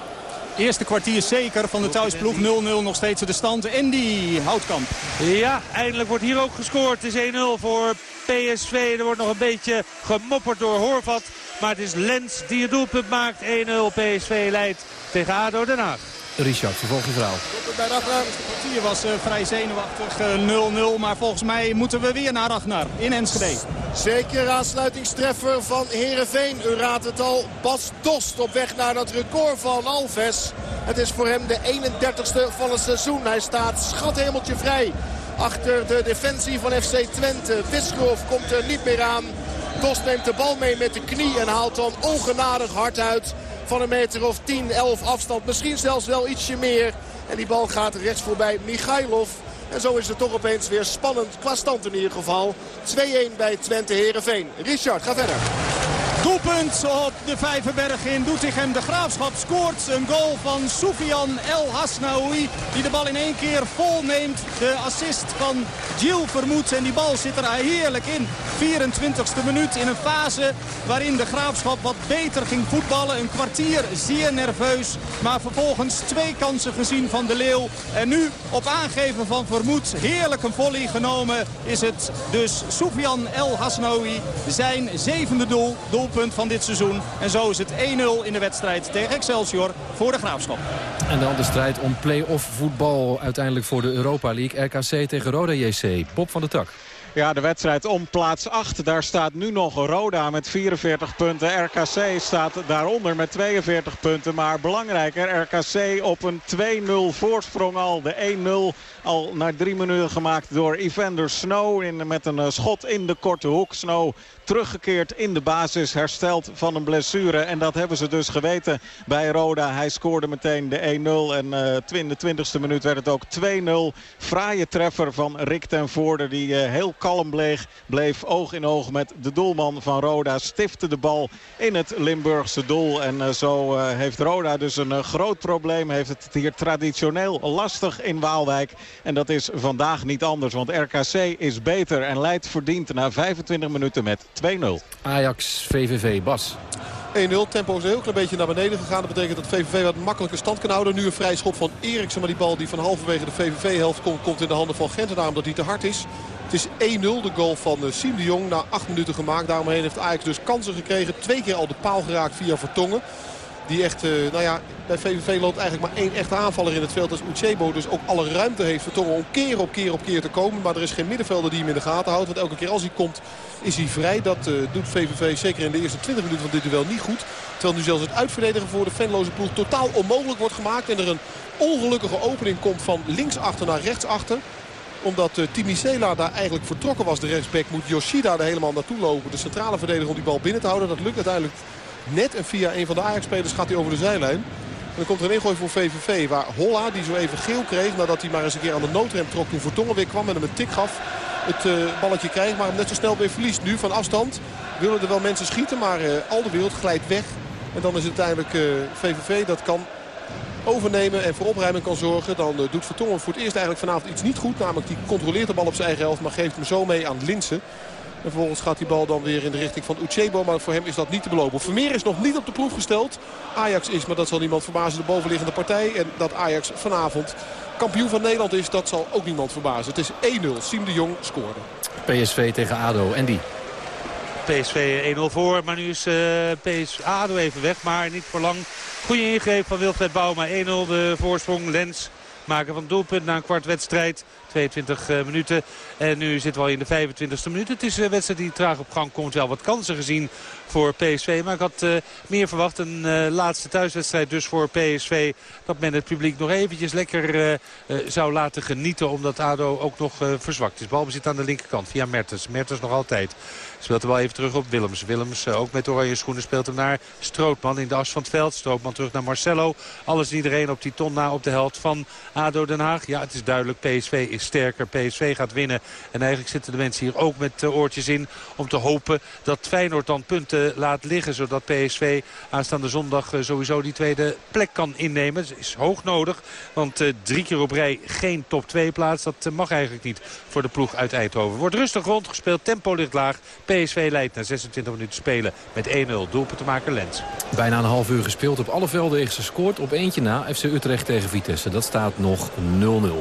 S11: Eerste kwartier zeker van de thuisploeg. 0-0 nog steeds de stand. En die Houtkamp.
S9: Ja, eindelijk wordt hier ook gescoord. Het is 1-0 voor PSV. Er wordt nog een beetje gemopperd door Horvat. Maar het is Lens die het doelpunt maakt. 1-0 PSV leidt tegen ADO Den Haag.
S6: Richard, vervolg je verhaal.
S11: Bij Ragnar, het kwartier was uh, vrij zenuwachtig, 0-0. Uh, maar volgens mij moeten we weer naar Ragnar in Enschede.
S10: Zeker aansluitingstreffer van Heerenveen. U raadt het al, Bas Dost op weg naar dat record van Alves. Het is voor hem de 31ste van het seizoen. Hij staat schathemeltje vrij achter de defensie van FC Twente. Wisselhof komt er niet meer aan. Dost neemt de bal mee met de knie en haalt dan ongenadig hard uit van een meter of 10, 11 afstand. Misschien zelfs wel ietsje meer. En die bal gaat rechts voorbij Michailov. En zo is het toch opeens weer spannend qua stand in ieder geval. 2-1 bij Twente Herenveen. Richard, ga verder.
S11: Doelpunt op de Vijverberg in Doetinchem. De Graafschap scoort een goal van Soufian El Hasnaoui. Die de bal in één keer vol neemt. De assist van Gilles Vermoed. En die bal zit er heerlijk in. 24e minuut in een fase waarin de Graafschap wat beter ging voetballen. Een kwartier zeer nerveus. Maar vervolgens twee kansen gezien van de Leeuw. En nu op aangeven van Vermoed. Heerlijk een volley genomen is het dus Soufian El Hasnaoui. Zijn zevende doel. doel doelpunt van dit seizoen. En zo is het 1-0 in de wedstrijd tegen Excelsior voor de Graafschap.
S6: En dan de strijd om play-off voetbal uiteindelijk voor de Europa League. RKC tegen Roda JC. Bob van der Tak.
S14: Ja, de wedstrijd om plaats 8. Daar staat nu nog Roda met 44 punten. RKC staat daaronder met 42 punten. Maar belangrijker, RKC op een 2-0 voorsprong al. De 1-0 al na drie minuten gemaakt door Evander Snow. In, met een eh, schot in de korte hoek. Snow teruggekeerd in de basis. Hersteld van een blessure. En dat hebben ze dus geweten bij Roda. Hij scoorde meteen de 1-0. En uh, in de 20ste minuut werd het ook 2-0. Fraaie treffer van Rick ten Voorde. Die uh, heel kalm bleef, bleef oog in oog met de doelman van Roda. Stifte de bal in het Limburgse doel. En zo heeft Roda dus een groot probleem. Heeft het hier traditioneel lastig in Waalwijk. En dat is vandaag niet anders. Want RKC is beter en leidt verdiend na 25 minuten met 2-0.
S6: Ajax VVV Bas.
S7: 1-0. Tempo is een heel klein beetje naar beneden gegaan. Dat betekent dat VVV wat makkelijker stand kan houden. Nu een vrij schop van Eriksen. Maar die bal die van halverwege de VVV-helft komt, komt in de handen van Gent. En daarom dat hij te hard is. Het is 1-0 de goal van eh, Siem de Jong. Na 8 minuten gemaakt. Daaromheen heeft Ajax dus kansen gekregen. Twee keer al de paal geraakt via Vertongen. Die echt, uh, nou ja, bij VVV loopt eigenlijk maar één echte aanvaller in het veld. Dat is Uchebo. Dus ook alle ruimte heeft Vertongen om keer op keer op keer te komen. Maar er is geen middenvelder die hem in de gaten houdt. Want elke keer als hij komt is hij vrij. Dat uh, doet VVV zeker in de eerste 20 minuten van dit duel niet goed. Terwijl nu zelfs het uitverdedigen voor de Venloze ploeg totaal onmogelijk wordt gemaakt. En er een ongelukkige opening komt van linksachter naar rechtsachter omdat uh, Timicela daar eigenlijk vertrokken was, de rechtsback, moet Yoshida er helemaal naartoe lopen. De centrale verdediger om die bal binnen te houden. Dat lukt uiteindelijk net. En via een van de Ajax-spelers gaat hij over de zijlijn. En dan komt er een ingooi voor VVV. Waar Holla, die zo even geel kreeg nadat hij maar eens een keer aan de noodrem trok. Toen Vertongen weer kwam en hem een tik gaf. Het uh, balletje krijgt, maar hem net zo snel weer verliest. Nu van afstand willen er wel mensen schieten, maar uh, al de wereld glijdt weg. En dan is het uiteindelijk VVV dat kan overnemen en voor opruiming kan zorgen. Dan doet Vertongen voor het eerst eigenlijk vanavond iets niet goed. Namelijk die controleert de bal op zijn eigen helft, maar geeft hem zo mee aan Linsen. En vervolgens gaat die bal dan weer in de richting van Uchebo. Maar voor hem is dat niet te belopen. Vermeer is nog niet op de proef gesteld. Ajax is, maar dat zal niemand verbazen, de bovenliggende partij. En dat Ajax vanavond kampioen van Nederland is, dat zal ook niemand verbazen. Het is 1-0. Siem de Jong scoorde.
S6: PSV tegen ADO. Andy.
S9: PSV 1-0 voor, maar nu is uh, PS ADO even weg, maar niet voor lang. Goede ingreep van Wilfred Bouma, 1-0 de voorsprong. Lens maken van doelpunt na een kwart wedstrijd. 22 uh, minuten. En nu zitten we al in de 25e minuut. Het is een wedstrijd die traag op gang komt. Wel wat kansen gezien voor PSV. Maar ik had uh, meer verwacht. Een laatste thuiswedstrijd dus voor PSV. Dat men het publiek nog eventjes lekker zou laten genieten. Omdat ADO ook nog verzwakt is. Balbezit aan de linkerkant via Mertens. Mertens nog altijd. Speelt de bal even terug op Willems. Willems ook met oranje schoenen speelt hem naar Strootman in de as van het veld. Strootman terug naar Marcelo. Alles en iedereen op die ton na op de helft van ADO Den Haag. Ja, het is duidelijk. PSV is sterker. PSV gaat winnen. En eigenlijk zitten de mensen hier ook met oortjes in om te hopen dat Feyenoord dan punten laat liggen. Zodat PSV aanstaande zondag sowieso die tweede plek kan innemen. Dat is hoog nodig. Want drie keer op rij geen top 2 plaats. Dat mag eigenlijk niet voor de ploeg uit Eindhoven. Wordt rustig rondgespeeld. Tempo ligt laag. PSV leidt na 26 minuten spelen met 1-0. Doelpunt te maken Lens.
S6: Bijna een half uur gespeeld. Op alle velden is gescoord. Op eentje na FC Utrecht tegen Vitesse. Dat staat nog 0-0.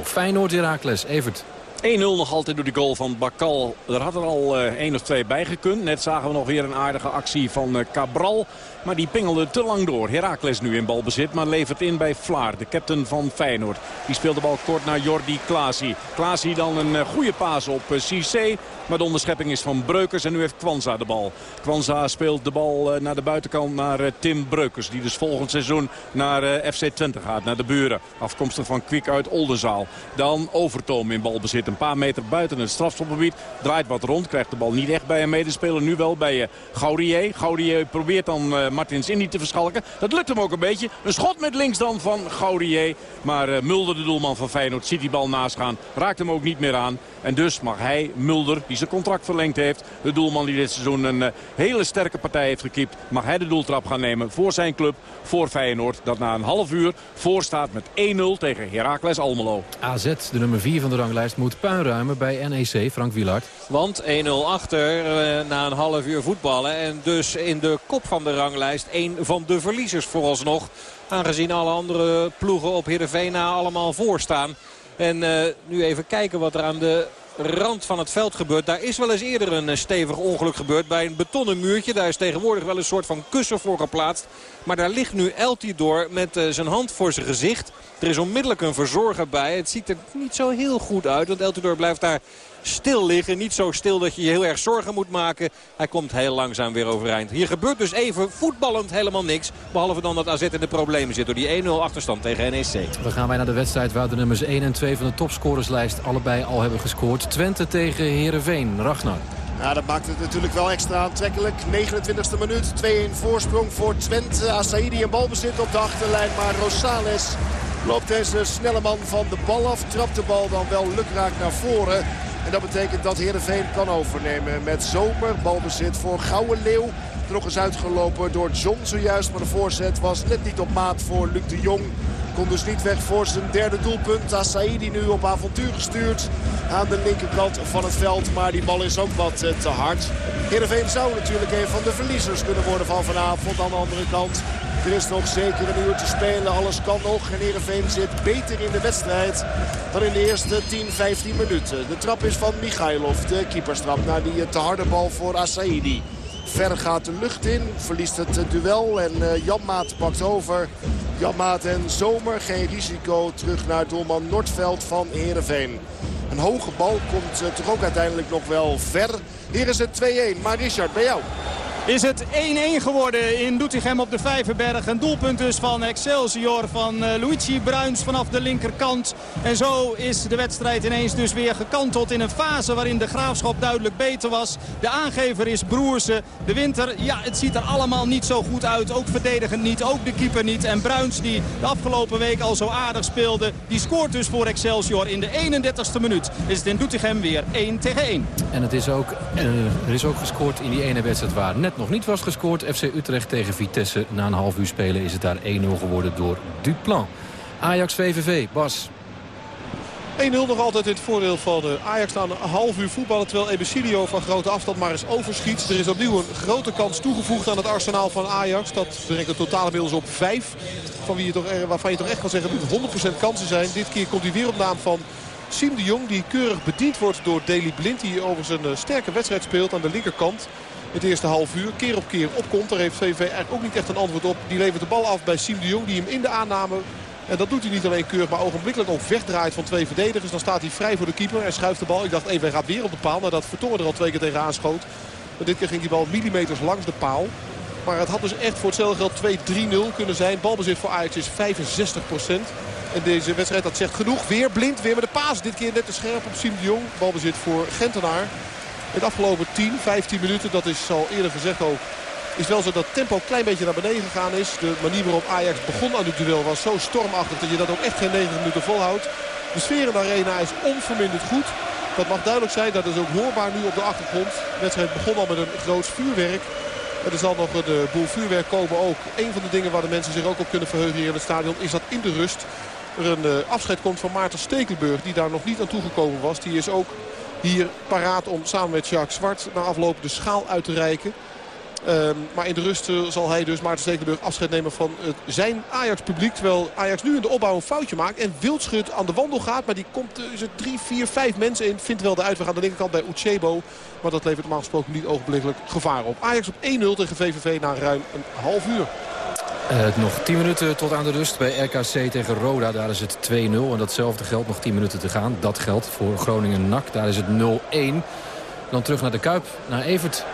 S6: Feyenoord Herakles. Evert.
S8: 1-0 nog altijd door de goal van Bakal. Er had er al uh, één of twee bij gekund. Net zagen we nog weer een aardige actie van uh, Cabral. Maar die pingelde te lang door. Heracles nu in balbezit, maar levert in bij Vlaar, de captain van Feyenoord. Die speelt de bal kort naar Jordi Klaasie. Klaasie dan een uh, goede paas op Cissé. Maar de onderschepping is van Breukers en nu heeft Kwanza de bal. Kwanza speelt de bal uh, naar de buitenkant naar Tim Breukers. Die dus volgend seizoen naar FC Twente gaat, naar de buren. Afkomstig van Kwik uit Oldenzaal. Dan Overtoom in balbezit. een paar meter buiten het strafschopgebied. Draait wat rond, krijgt de bal niet echt bij een medespeler. Nu wel bij Gaudier. Gaudier probeert dan Martins Indy te verschalken. Dat lukt hem ook een beetje. Een schot met links dan van Gaudier. Maar Mulder, de doelman van Feyenoord, ziet die bal naast gaan. Raakt hem ook niet meer aan. En dus mag hij, Mulder, die zijn contract verlengd heeft... de doelman die dit seizoen een uh, hele sterke partij heeft gekiept... mag hij de doeltrap gaan nemen voor zijn club, voor Feyenoord... dat na een half uur voorstaat met 1-0 tegen Heracles Almelo.
S6: AZ, de nummer 4 van de ranglijst, moet puinruimen bij NEC, Frank Wielaert.
S13: Want 1-0 achter uh, na een half uur voetballen. En dus in de kop van de ranglijst een van de verliezers vooralsnog. Aangezien alle andere ploegen op Heerenveen allemaal voorstaan. En uh, nu even kijken wat er aan de rand van het veld gebeurt. Daar is wel eens eerder een stevig ongeluk gebeurd bij een betonnen muurtje. Daar is tegenwoordig wel een soort van kussen voor geplaatst. Maar daar ligt nu Eltidoor met uh, zijn hand voor zijn gezicht. Er is onmiddellijk een verzorger bij. Het ziet er niet zo heel goed uit. Want Eltidoor blijft daar stil liggen. Niet zo stil dat je je heel erg zorgen moet maken. Hij komt heel langzaam weer overeind. Hier gebeurt dus even voetballend helemaal niks. Behalve dan dat AZ in de problemen zit door die 1-0 achterstand tegen NEC.
S6: We gaan wij naar de wedstrijd waar de nummers 1 en 2 van de topscorerslijst allebei al hebben gescoord. Twente tegen Heerenveen. Ragnar.
S10: Ja, dat maakt het natuurlijk wel extra aantrekkelijk. 29e minuut, 2-1 voorsprong voor Twente. Asaidi een balbezit op de achterlijn, maar Rosales loopt deze snelle man van de bal af. Trapt de bal dan wel lukraak naar voren. En dat betekent dat Heerenveen kan overnemen met Zomer. Balbezit voor Gouwe Leeuw. Nog eens uitgelopen door John zojuist. Maar de voorzet was net niet op maat voor Luc de Jong. Komt dus niet weg voor zijn derde doelpunt. Asaidi nu op avontuur gestuurd aan de linkerkant van het veld. Maar die bal is ook wat te hard. Heerenveen zou natuurlijk een van de verliezers kunnen worden van vanavond. Aan de andere kant er is nog zeker een uur te spelen. Alles kan nog. En Heerenveen zit beter in de wedstrijd dan in de eerste 10, 15 minuten. De trap is van Michailov, de keeperstrap. Naar die te harde bal voor Asaidi. Ver gaat de lucht in, verliest het duel en uh, Janmaat pakt over. Janmaat en Zomer, geen risico. Terug naar doelman Noordveld van Heerenveen. Een hoge bal komt toch ook uiteindelijk nog wel ver. Hier is het 2-1, maar Richard, bij jou
S11: is het 1-1 geworden in Doetinchem op de Vijverberg. Een doelpunt dus van Excelsior van uh, Luigi Bruins vanaf de linkerkant. En zo is de wedstrijd ineens dus weer gekanteld in een fase waarin de Graafschap duidelijk beter was. De aangever is Broersen. De winter, ja het ziet er allemaal niet zo goed uit. Ook verdedigend niet, ook de keeper niet. En Bruins die de afgelopen week al zo aardig speelde. Die scoort dus voor Excelsior in de 31ste minuut. Is het in Doetinchem weer 1 tegen 1.
S6: En het is ook, uh, er is ook gescoord in die ene wedstrijd waar net nog niet was gescoord. FC Utrecht tegen Vitesse. Na een half uur spelen is het daar 1-0 geworden door Duplan. Ajax VVV, Bas.
S7: 1-0 nog altijd in het voordeel van de Ajax staan een half uur voetballen. Terwijl Ebesilio van grote afstand maar eens overschiet. Er is opnieuw een grote kans toegevoegd aan het arsenaal van Ajax. Dat brengt het totale inmiddels op 5. Van wie je toch, waarvan je toch echt kan zeggen dat 100% kansen zijn. Dit keer komt hij weer op naam van Siem de Jong. Die keurig bediend wordt door Daley Blind. Die overigens een sterke wedstrijd speelt aan de linkerkant het eerste half uur. Keer op keer opkomt. Daar heeft VV eigenlijk ook niet echt een antwoord op. Die levert de bal af bij Siem de Jong. Die hem in de aanname en dat doet hij niet alleen keurig, maar ogenblikkelijk ook wegdraait van twee verdedigers. Dan staat hij vrij voor de keeper en schuift de bal. Ik dacht even, hij gaat weer op de paal. Nadat Vertongen er al twee keer tegen aanschoot. Maar dit keer ging die bal millimeters langs de paal. Maar het had dus echt voor hetzelfde geld 2-3-0 kunnen zijn. Balbezit voor Ajax is 65% En deze wedstrijd, dat zegt genoeg. Weer blind, weer met de paas. Dit keer net te scherp op Siem de Jong. Balbezit voor Gentenaar. De afgelopen 10, 15 minuten, dat is al eerder gezegd ook... is wel zo dat het tempo een klein beetje naar beneden gegaan is. De manier waarop Ajax begon aan het duel was zo stormachtig... dat je dat ook echt geen 90 minuten volhoudt. De sfeer in de arena is onverminderd goed. Dat mag duidelijk zijn, dat is ook hoorbaar nu op de achtergrond. De wedstrijd begon al met een groot vuurwerk. Er zal nog een eh, boel vuurwerk komen ook. Een van de dingen waar de mensen zich ook op kunnen verheugen in het stadion... is dat in de rust er een uh, afscheid komt van Maarten Stekelenburg... die daar nog niet aan toegekomen was. Die is ook hier paraat om samen met Jacques Zwart na afloop de schaal uit te reiken. Um, maar in de rust uh, zal hij dus Maarten Stekelenburg afscheid nemen van uh, zijn Ajax-publiek. Terwijl Ajax nu in de opbouw een foutje maakt. En Wildschut aan de wandel gaat. Maar die komt is er drie, vier, vijf mensen in. Vindt wel de uitweg aan de linkerkant bij Uchebo. Maar dat levert normaal gesproken niet ogenblikkelijk gevaar op. Ajax op 1-0 tegen VVV na ruim een half uur.
S6: Uh, nog 10 minuten tot aan de rust bij RKC tegen Roda. Daar is het 2-0 en datzelfde geldt nog 10 minuten te gaan. Dat geldt voor Groningen-NAC. Daar is het 0-1. Dan terug naar de Kuip, naar Evert.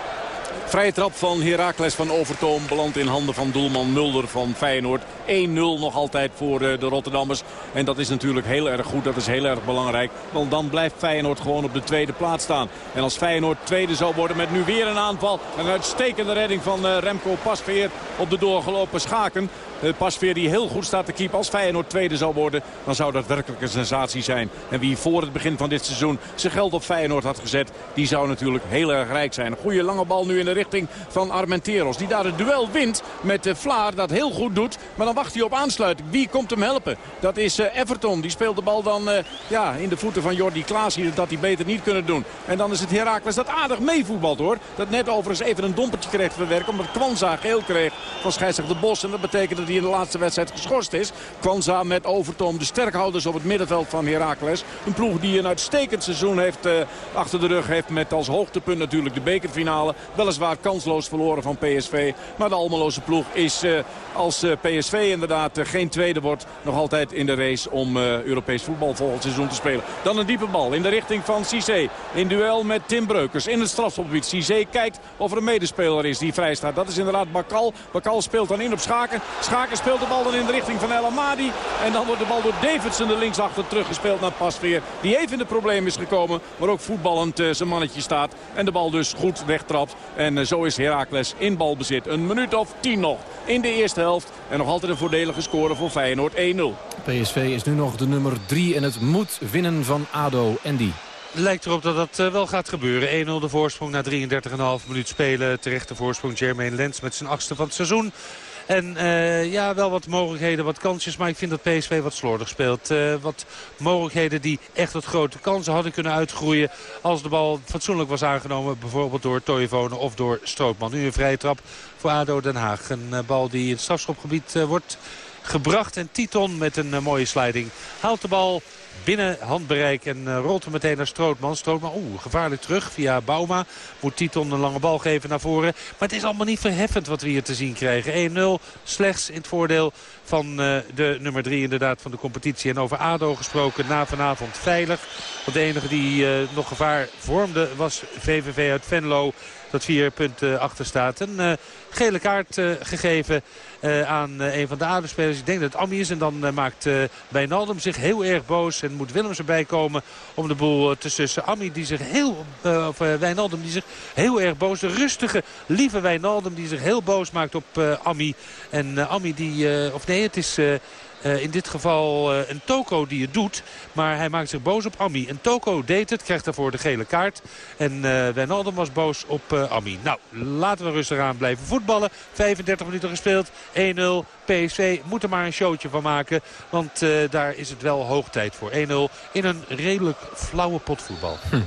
S8: Vrije trap van Heracles van Overtoom belandt in handen van doelman Mulder van Feyenoord. 1-0 nog altijd voor de Rotterdammers. En dat is natuurlijk heel erg goed, dat is heel erg belangrijk. Want dan blijft Feyenoord gewoon op de tweede plaats staan. En als Feyenoord tweede zou worden met nu weer een aanval. Een uitstekende redding van Remco Pasveer op de doorgelopen schaken. Pasveer die heel goed staat te keeper. Als Feyenoord tweede zou worden, dan zou dat werkelijk een sensatie zijn. En wie voor het begin van dit seizoen zijn geld op Feyenoord had gezet... die zou natuurlijk heel erg rijk zijn. Een goede lange bal nu in de richting van Armenteros. Die daar het duel wint met Vlaar. Dat heel goed doet. Maar dan wacht hij op aansluiting. Wie komt hem helpen? Dat is Everton. Die speelt de bal dan ja, in de voeten van Jordi Klaas. Dat hij beter niet kunnen doen. En dan is het Herakles dat aardig meevoetbalt hoor. Dat net overigens even een dompertje kreeg verwerken. Omdat Kwanza geel kreeg van de Bos. En dat betekent dat hij in de laatste wedstrijd geschorst is. Kwanza met Overtoom de sterkhouders op het middenveld van Heracles. Een ploeg die een uitstekend seizoen heeft, uh, achter de rug heeft. Met als hoogtepunt natuurlijk de bekerfinale. Weliswaar kansloos verloren van PSV. Maar de Almeloze ploeg is uh, als uh, PSV inderdaad geen tweede wordt. Nog altijd in de race om Europees voetbal volgend seizoen te spelen. Dan een diepe bal in de richting van Cissé. In duel met Tim Breukers in het strafschopgebied. Cissé kijkt of er een medespeler is die vrij staat. Dat is inderdaad Bakal. Bakal speelt dan in op Schaken. Schaken speelt de bal dan in de richting van El Amadi. En dan wordt de bal door Davidson de linksachter teruggespeeld naar Pasveer. Die even in de probleem is gekomen. Maar ook voetballend zijn mannetje staat. En de bal dus goed wegtrapt. En uh, zo is Heracles in balbezit. Een minuut of tien nog in de eerste helft. En nog altijd een voordelige score voor Feyenoord 1-0.
S6: PSV is nu nog de nummer 3 en het moet winnen van ADO. Andy
S9: lijkt erop dat dat uh, wel gaat gebeuren. 1-0 de voorsprong na 33,5 minuut spelen. Terecht de voorsprong Jermaine Lens met zijn achtste van het seizoen. En uh, ja, wel wat mogelijkheden, wat kansjes. Maar ik vind dat PSV wat slordig speelt. Uh, wat mogelijkheden die echt wat grote kansen hadden kunnen uitgroeien. Als de bal fatsoenlijk was aangenomen. Bijvoorbeeld door Toivonen of door Strootman. Nu een vrije trap voor ADO Den Haag. Een uh, bal die in het strafschopgebied wordt gebracht. En Titon met een mooie sliding haalt de bal binnen handbereik. En uh, rolt hem meteen naar Strootman. Strootman, oeh, gevaarlijk terug via Bauma. Moet Titon een lange bal geven naar voren. Maar het is allemaal niet verheffend wat we hier te zien krijgen. 1-0 slechts in het voordeel van uh, de nummer 3 inderdaad van de competitie. En over ADO gesproken na vanavond veilig. Want de enige die uh, nog gevaar vormde was VVV uit Venlo dat vier punten achter staat. Een uh, gele kaart uh, gegeven uh, aan een van de aderspelers. Ik denk dat het Ammi is. En dan maakt Wijnaldum zich heel erg boos. En moet Willems erbij komen om de boel te sussen. Ammi die zich heel, of Wijnaldum die zich heel erg boos. De rustige, lieve Wijnaldum die zich heel boos maakt op Ammi. En Ammi die, of nee het is... Uh, in dit geval uh, een Toko die het doet. Maar hij maakt zich boos op Ami. En Toko deed het, krijgt daarvoor de gele kaart. En uh, Wijnaldum was boos op Ami. Nou, laten we rustig aan blijven voetballen. 35 minuten gespeeld. 1-0. PSV moet er maar een showtje van maken. Want daar is het wel hoog tijd voor. 1-0 in een redelijk flauwe potvoetbal.
S6: Hm.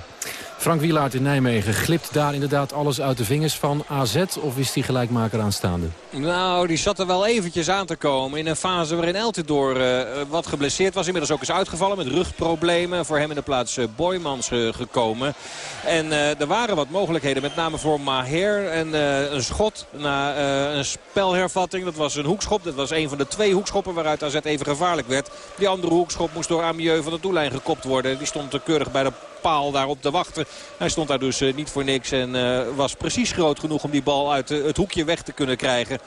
S6: Frank Wielaert in Nijmegen. Glipt daar inderdaad alles uit de vingers van AZ? Of is die gelijkmaker aanstaande?
S13: Nou, die zat er wel eventjes aan te komen. In een fase waarin Eltidoor uh, wat geblesseerd was. Inmiddels ook is uitgevallen met rugproblemen. Voor hem in de plaats uh, Boymans uh, gekomen. En er waren wat mogelijkheden. Met name voor Maher. En een schot na een spelhervatting. Dat was een hoekschop. Dat was een van de twee hoekschoppen waaruit AZ even gevaarlijk werd. Die andere hoekschop moest door Amieux van de doellijn gekopt worden. Die stond keurig bij de paal daarop te wachten. Hij stond daar dus niet voor niks en was precies groot genoeg om die bal uit het hoekje weg te kunnen krijgen.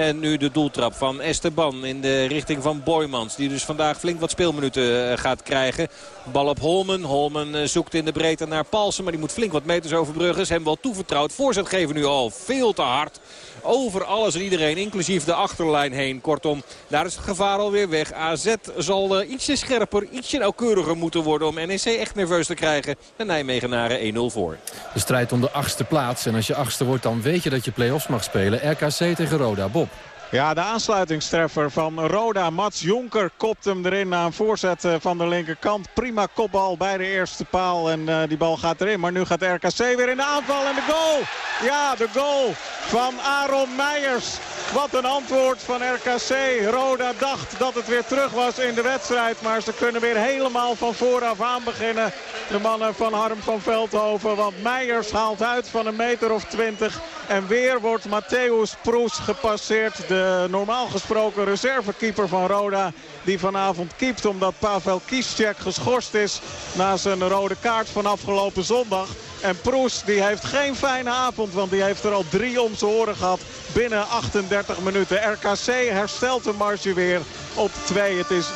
S13: En nu de doeltrap van Esteban in de richting van Boymans. Die dus vandaag flink wat speelminuten gaat krijgen. Bal op Holmen. Holmen zoekt in de breedte naar Palsen. Maar die moet flink wat meters overbruggen. Is hem wel toevertrouwd. Voorzet geven nu al veel te hard. Over alles en iedereen, inclusief de achterlijn heen. Kortom, daar is het gevaar alweer weg. AZ zal uh, ietsje scherper, ietsje nauwkeuriger moeten worden... om NEC echt nerveus te krijgen. De Nijmegenaren 1-0 voor.
S6: De strijd om de achtste plaats. En als je achtste wordt, dan weet je dat je play-offs mag spelen. RKC tegen Roda. Bob.
S14: Ja, de aansluitingstreffer van Roda. Mats Jonker kopt hem erin na een voorzet eh, van de linkerkant. Prima kopbal bij de eerste paal en uh, die bal gaat erin. Maar nu gaat RKC weer in de aanval en de goal. Ja, de goal van Aaron Meijers. Wat een antwoord van RKC. Roda dacht dat het weer terug was in de wedstrijd. Maar ze kunnen weer helemaal van vooraf aan beginnen. De mannen van Harm van Veldhoven. Want Meijers haalt uit van een meter of twintig. En weer wordt Matthäus Proes gepasseerd. De normaal gesproken reservekeeper van Roda. Die vanavond keept omdat Pavel Kiszczek geschorst is. Na zijn rode kaart van afgelopen zondag. En Proes die heeft geen fijne avond. Want die heeft er al drie om zijn oren gehad binnen 38 minuten. RKC herstelt de marge weer op 2. Het is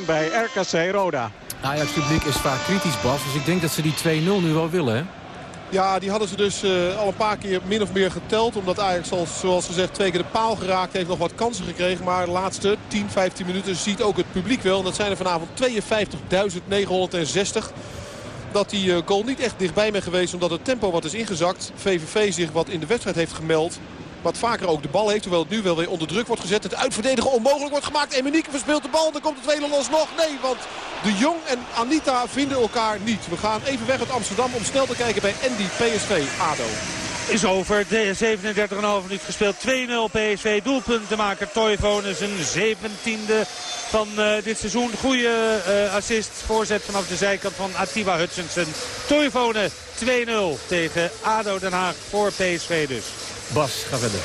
S14: 3-1 bij RKC Roda.
S6: Ajax-publiek is vaak kritisch, Bas. Dus ik denk dat ze die 2-0 nu wel willen, hè?
S7: Ja, die hadden ze dus uh, al een paar keer min of meer geteld. Omdat Ajax al, zoals gezegd, twee keer de paal geraakt heeft. Nog wat kansen gekregen. Maar de laatste 10, 15 minuten ziet ook het publiek wel. Dat zijn er vanavond 52.960 dat die uh, goal niet echt dichtbij ben geweest. Omdat het tempo wat is ingezakt. VVV zich wat in de wedstrijd heeft gemeld. Wat vaker ook de bal heeft. Terwijl het nu wel weer onder druk wordt gezet. Het uitverdedigen onmogelijk wordt gemaakt. Emenieke verspeelt de bal. Dan komt het tweede nog. Nee, want de Jong en Anita vinden elkaar niet. We gaan even weg uit Amsterdam om snel te kijken bij Andy PSV ADO.
S9: Is over. 37,5 minuut gespeeld. 2-0 PSV. Doelpuntenmaker Toivonen. Zijn 17e van uh, dit seizoen. Goede uh, assist. Voorzet vanaf de zijkant van Atiba Hutchinson. Toivonen 2-0 tegen ADO Den Haag voor PSV dus.
S6: Bas, ga verder.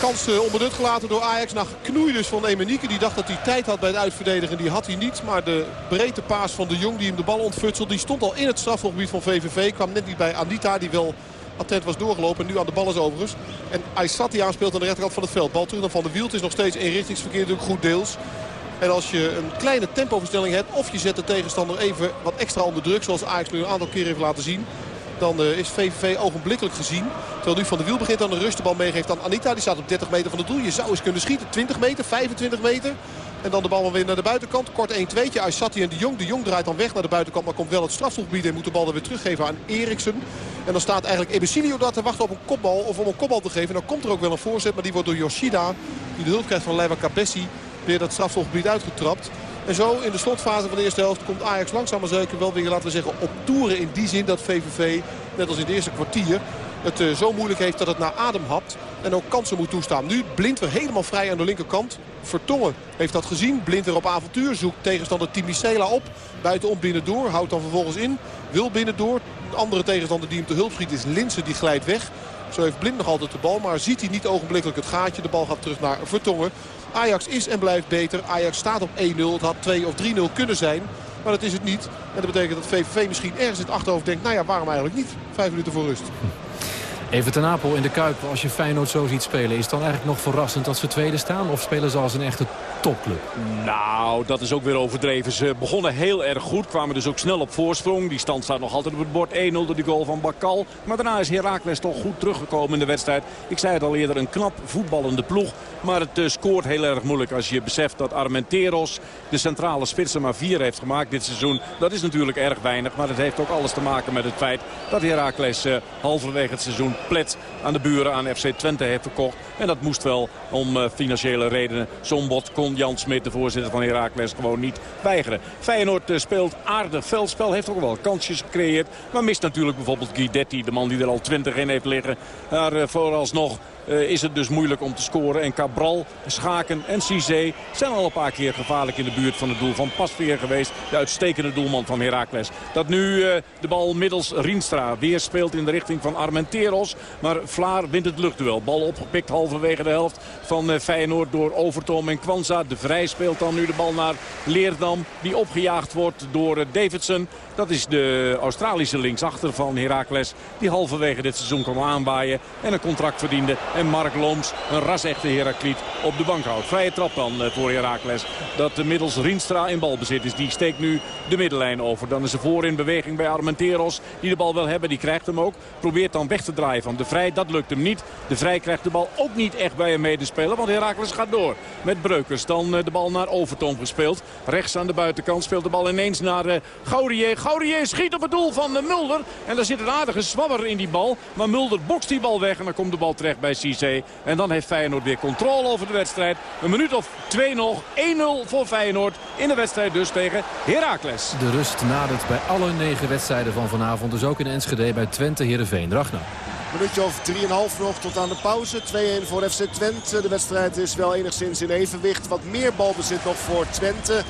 S7: Kans uh, onbenut gelaten door Ajax. Na geknoei dus van Emenieke. Die dacht dat hij tijd had bij het uitverdedigen. Die had hij niet. Maar de breedte paas van de Jong die hem de bal ontfutselde. Die stond al in het strafgebied van VVV. Kwam net niet bij Anita. Die wel attent was doorgelopen. En nu aan de bal is overigens. En Aysati aanspeelt aan de rechterkant van het veld. Bal terug Van de Wiel. Het is nog steeds eenrichtingsverkeer natuurlijk goed deels. En als je een kleine tempoverstelling hebt... of je zet de tegenstander even wat extra onder druk... zoals Ajax nu een aantal keer heeft laten zien... dan uh, is VVV ogenblikkelijk gezien. Terwijl nu Van de Wiel begint aan de rust. De bal meegeeft aan Anita. Die staat op 30 meter van het doel. Je zou eens kunnen schieten. 20 meter, 25 meter. En dan de bal weer naar de buitenkant. Kort 1-2'tje. Aysati en de Jong. De Jong draait dan weg naar de buitenkant. Maar komt wel het strafschopgebied en moet de bal dan weer teruggeven aan Eriksen. En dan staat eigenlijk Ebesilio daar te wachten op een kopbal. Of om een kopbal te geven. Dan komt er ook wel een voorzet. Maar die wordt door Yoshida. Die de hulp krijgt van Leiva Capessi. Weer dat strafschopgebied uitgetrapt. En zo in de slotfase van de eerste helft komt Ajax langzaam maar zeker wel weer, laten we zeggen, op toeren. In die zin dat VVV, net als in het eerste kwartier, het uh, zo moeilijk heeft dat het naar adem hapt. En ook kansen moet toestaan. Nu Blind weer helemaal vrij aan de linkerkant. Vertongen heeft dat gezien. Blind weer op avontuur. Zoekt tegenstander Timicela op. Buitenom binnendoor. Houdt dan vervolgens in. Wil binnendoor. De andere tegenstander die hem te hulp schiet is Linsen. Die glijdt weg. Zo heeft Blind nog altijd de bal. Maar ziet hij niet ogenblikkelijk het gaatje. De bal gaat terug naar Vertongen. Ajax is en blijft beter. Ajax staat op 1-0. Het had 2 of 3-0 kunnen zijn. Maar dat is het niet. En dat betekent dat VVV misschien ergens in het achterhoofd denkt... nou ja, waarom eigenlijk niet? Vijf minuten voor rust.
S6: Even ten Apel in de Kuip, als je Feyenoord zo ziet spelen... is het dan eigenlijk nog verrassend dat ze tweede staan? Of spelen ze als een echte topclub?
S8: Nou, dat is ook weer overdreven. Ze begonnen heel erg goed, kwamen dus ook snel op voorsprong. Die stand staat nog altijd op het bord 1-0 door die goal van Bakal. Maar daarna is Heracles toch goed teruggekomen in de wedstrijd. Ik zei het al eerder, een knap voetballende ploeg. Maar het uh, scoort heel erg moeilijk als je beseft dat Armenteros... de centrale spits maar vier heeft gemaakt dit seizoen. Dat is natuurlijk erg weinig, maar het heeft ook alles te maken met het feit... dat Heracles uh, halverwege het seizoen plet aan de buren aan FC Twente heeft verkocht. En dat moest wel om uh, financiële redenen. Zo'n bot kon Jan Smit, de voorzitter van Heracles, gewoon niet weigeren. Feyenoord uh, speelt aardig veldspel, heeft ook wel kansjes gecreëerd. Maar mist natuurlijk bijvoorbeeld Guidetti, de man die er al 20 in heeft liggen. Daar uh, vooralsnog uh, is het dus moeilijk om te scoren. En Cabral, Schaken en Cizé zijn al een paar keer gevaarlijk in de buurt van het doel van Pasveer geweest. De uitstekende doelman van Heracles. Dat nu uh, de bal middels Rienstra weer speelt in de richting van Armenteros. Maar Vlaar wint het luchtduel. Bal opgepikt halverwege de helft van uh, Feyenoord door Overtoom en Kwanza. De Vrij speelt dan nu de bal naar Leerdam. Die opgejaagd wordt door Davidson. Dat is de Australische linksachter van Heracles. Die halverwege dit seizoen kwam aanwaaien. En een contract verdiende. En Mark Looms, een ras-echte Herakliet, op de bank houdt. Vrije trap dan voor Heracles. Dat middels Rienstra in balbezit is. Die steekt nu de middenlijn over. Dan is er voor in beweging bij Armenteros. Die de bal wil hebben. Die krijgt hem ook. Probeert dan weg te draaien van de Vrij. Dat lukt hem niet. De Vrij krijgt de bal ook niet echt bij een medespeler. Want Heracles gaat door. Met Breukers dan de bal naar Overtoom gespeeld. Rechts aan de buitenkant speelt de bal ineens naar uh, Gaurier. Gaurier schiet op het doel van Mulder. En daar zit een aardige zwabber in die bal. Maar Mulder bokst die bal weg. En dan komt de bal terecht bij En dan heeft Feyenoord weer controle over de wedstrijd. Een minuut of twee nog. 1-0 voor Feyenoord in de wedstrijd dus tegen Heracles.
S6: De rust nadert bij alle negen wedstrijden van vanavond. Dus ook in Enschede bij Twente Heerenveen. Ragnar.
S10: Minuutje of 3,5 nog tot aan de pauze. 2-1 voor FC Twente. De wedstrijd is wel enigszins in evenwicht. Wat meer balbezit nog voor Twente.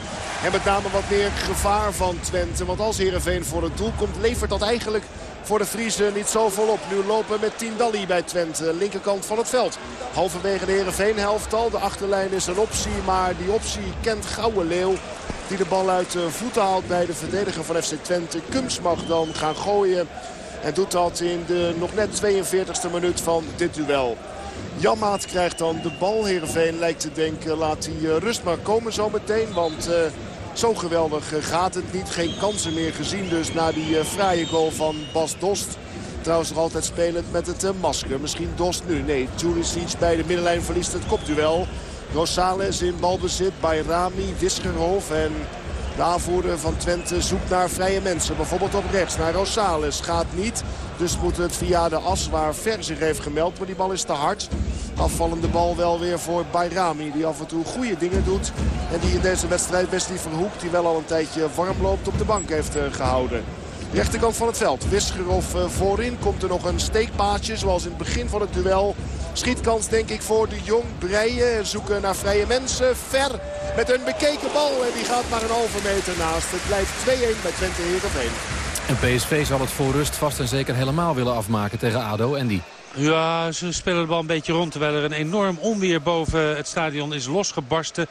S10: En met name wat meer gevaar van Twente. Want als Heerenveen voor het doel komt, levert dat eigenlijk voor de Friese niet zo volop. Nu lopen met Tindalli bij Twente. Linkerkant van het veld. Halverwege de Heerenveen helftal. De achterlijn is een optie. Maar die optie kent Leeuw. Die de bal uit de voeten haalt bij de verdediger van FC Twente. Kums mag dan gaan gooien. En doet dat in de nog net 42e minuut van dit duel. Janmaat krijgt dan de bal. Heerenveen lijkt te denken, laat die eh, rust maar komen zo meteen. Want uh, zo geweldig eh, gaat het niet. Geen kansen meer gezien dus na die uh, fraaie goal van Bas Dost. Trouwens nog altijd spelend met het masker. Misschien Dost nu. Nee, Juricic bij de middenlijn verliest het kopduel. Rosales in balbezit bij Rami, Wisgerhof en de aanvoerder van Twente zoekt naar vrije mensen. Bijvoorbeeld op rechts naar Rosales. Gaat niet. Dus moet het via de as waar Ver zich heeft gemeld. Maar die bal is te hard. Afvallende bal wel weer voor Bayrami. Die af en toe goede dingen doet. En die in deze wedstrijd Wesley Verhoek. Die wel al een tijdje warm loopt op de bank heeft eh, gehouden. Rechterkant van het veld. Wisgerov uh, voorin. Komt er nog een steekpaadje zoals in het begin van het duel. Schietkans denk ik voor de Jong. Breien zoeken naar vrije mensen. Ver met een bekeken bal. En die gaat maar een halve meter naast. Het blijft 2-1 bij Twente Heerenveen.
S6: En PSV zal het voor rust vast en zeker helemaal willen afmaken tegen ADO. En die?
S9: Ja, ze spelen de bal een beetje rond. Terwijl er een enorm onweer boven het stadion is losgebarsten.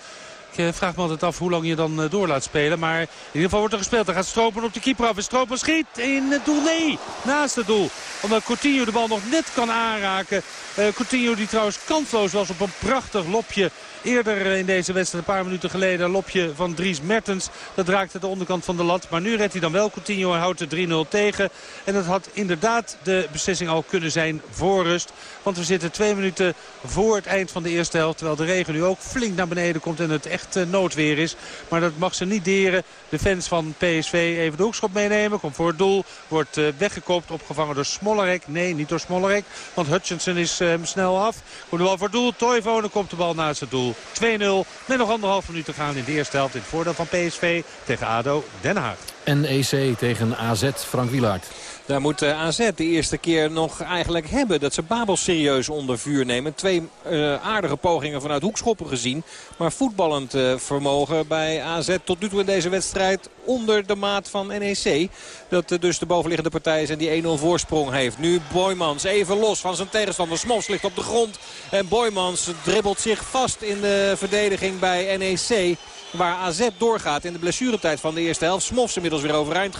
S9: Ik eh, vraag me altijd af hoe lang je dan eh, door laat spelen. Maar in ieder geval wordt er gespeeld. Dan gaat Stropen op de keeper af. En Stropen schiet in het doel. Nee, naast het doel. Omdat Coutinho de bal nog net kan aanraken. Uh, Coutinho die trouwens kansloos was op een prachtig lopje Eerder in deze wedstrijd, een paar minuten geleden, een lopje van Dries Mertens. Dat raakte de onderkant van de lat. Maar nu redt hij dan wel Coutinho en houdt de 3-0 tegen. En dat had inderdaad de beslissing al kunnen zijn voor rust. Want we zitten twee minuten voor het eind van de eerste helft. Terwijl de regen nu ook flink naar beneden komt en het echt eh, noodweer is. Maar dat mag ze niet deren. De fans van PSV even de hoekschop meenemen. Komt voor het doel. Wordt uh, weggekopt. Opgevangen door Smollerek. Nee, niet door Smollerek. Want Hutchinson is uh, snel af. Komt de bal voor het doel. Toivonen komt de bal naast het doel. 2-0 met nog anderhalf minuut te gaan in de eerste helft. In het voordeel van PSV tegen ADO Den Haag.
S6: NEC tegen AZ Frank Wielaert.
S13: Daar moet eh, AZ de eerste keer nog eigenlijk hebben dat ze Babel serieus onder vuur nemen. Twee uh, aardige pogingen vanuit hoekschoppen gezien. Maar voetballend uh, vermogen bij AZ tot nu toe in deze wedstrijd onder de maat van NEC. Dat dus de bovenliggende partij is en die 1-0 voorsprong heeft. Nu Boymans even los van zijn tegenstander. Smols ligt op de grond en Boymans dribbelt zich vast in de verdediging bij NEC. Waar AZ doorgaat in de blessuretijd van de eerste helft. Smofs inmiddels weer overeind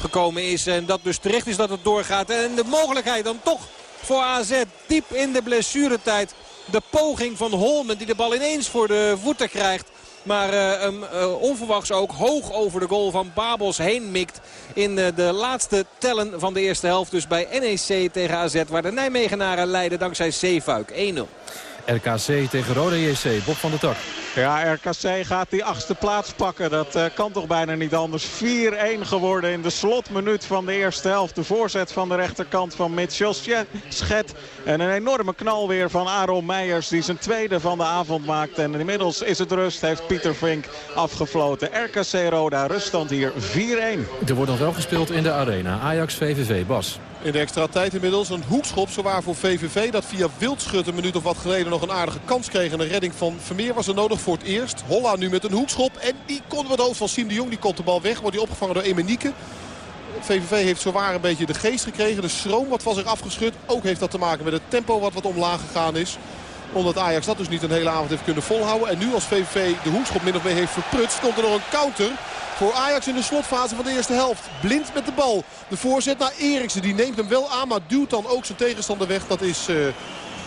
S13: gekomen is. En dat dus terecht is dat het doorgaat. En de mogelijkheid dan toch voor AZ diep in de blessuretijd. De poging van Holmen die de bal ineens voor de voeten krijgt. Maar uh, uh, onverwachts ook hoog over de goal van Babels heen mikt. In uh, de laatste tellen van de eerste helft. Dus bij NEC tegen AZ. Waar de Nijmegenaren leiden dankzij Zeefuik 1-0.
S6: RKC tegen Rode JC. Bob van der Tak.
S14: Ja, RKC gaat die achtste plaats pakken. Dat uh, kan toch bijna niet anders. 4-1 geworden in de slotminuut van de eerste helft. De voorzet van de rechterkant van Mitchell Schet. En een enorme knal weer van Aaron Meijers die zijn tweede van de avond maakt. En inmiddels is het rust, heeft Pieter Vink afgefloten. RKC Roda, ruststand hier 4-1.
S6: Er wordt nog wel gespeeld in de arena. Ajax VVV, Bas.
S7: In de extra tijd inmiddels een hoekschop. Zowaar voor VVV dat via Wildschut een minuut of wat geleden nog een aardige kans kreeg. En een redding van Vermeer was er nodig voor het eerst. Holla nu met een hoekschop. En die met het hoofd van Siem de Jong. Die komt de bal weg. Wordt die opgevangen door Emenieke. VVV heeft zowaar een beetje de geest gekregen. De stroom wat van zich afgeschud. Ook heeft dat te maken met het tempo wat wat omlaag gegaan is omdat Ajax dat dus niet een hele avond heeft kunnen volhouden. En nu als VVV de hoekschop min of meer heeft verprutst. Komt er nog een counter voor Ajax in de slotfase van de eerste helft. Blind met de bal. De voorzet naar Eriksen. Die neemt hem wel aan, maar duwt dan ook zijn tegenstander weg. Dat is uh,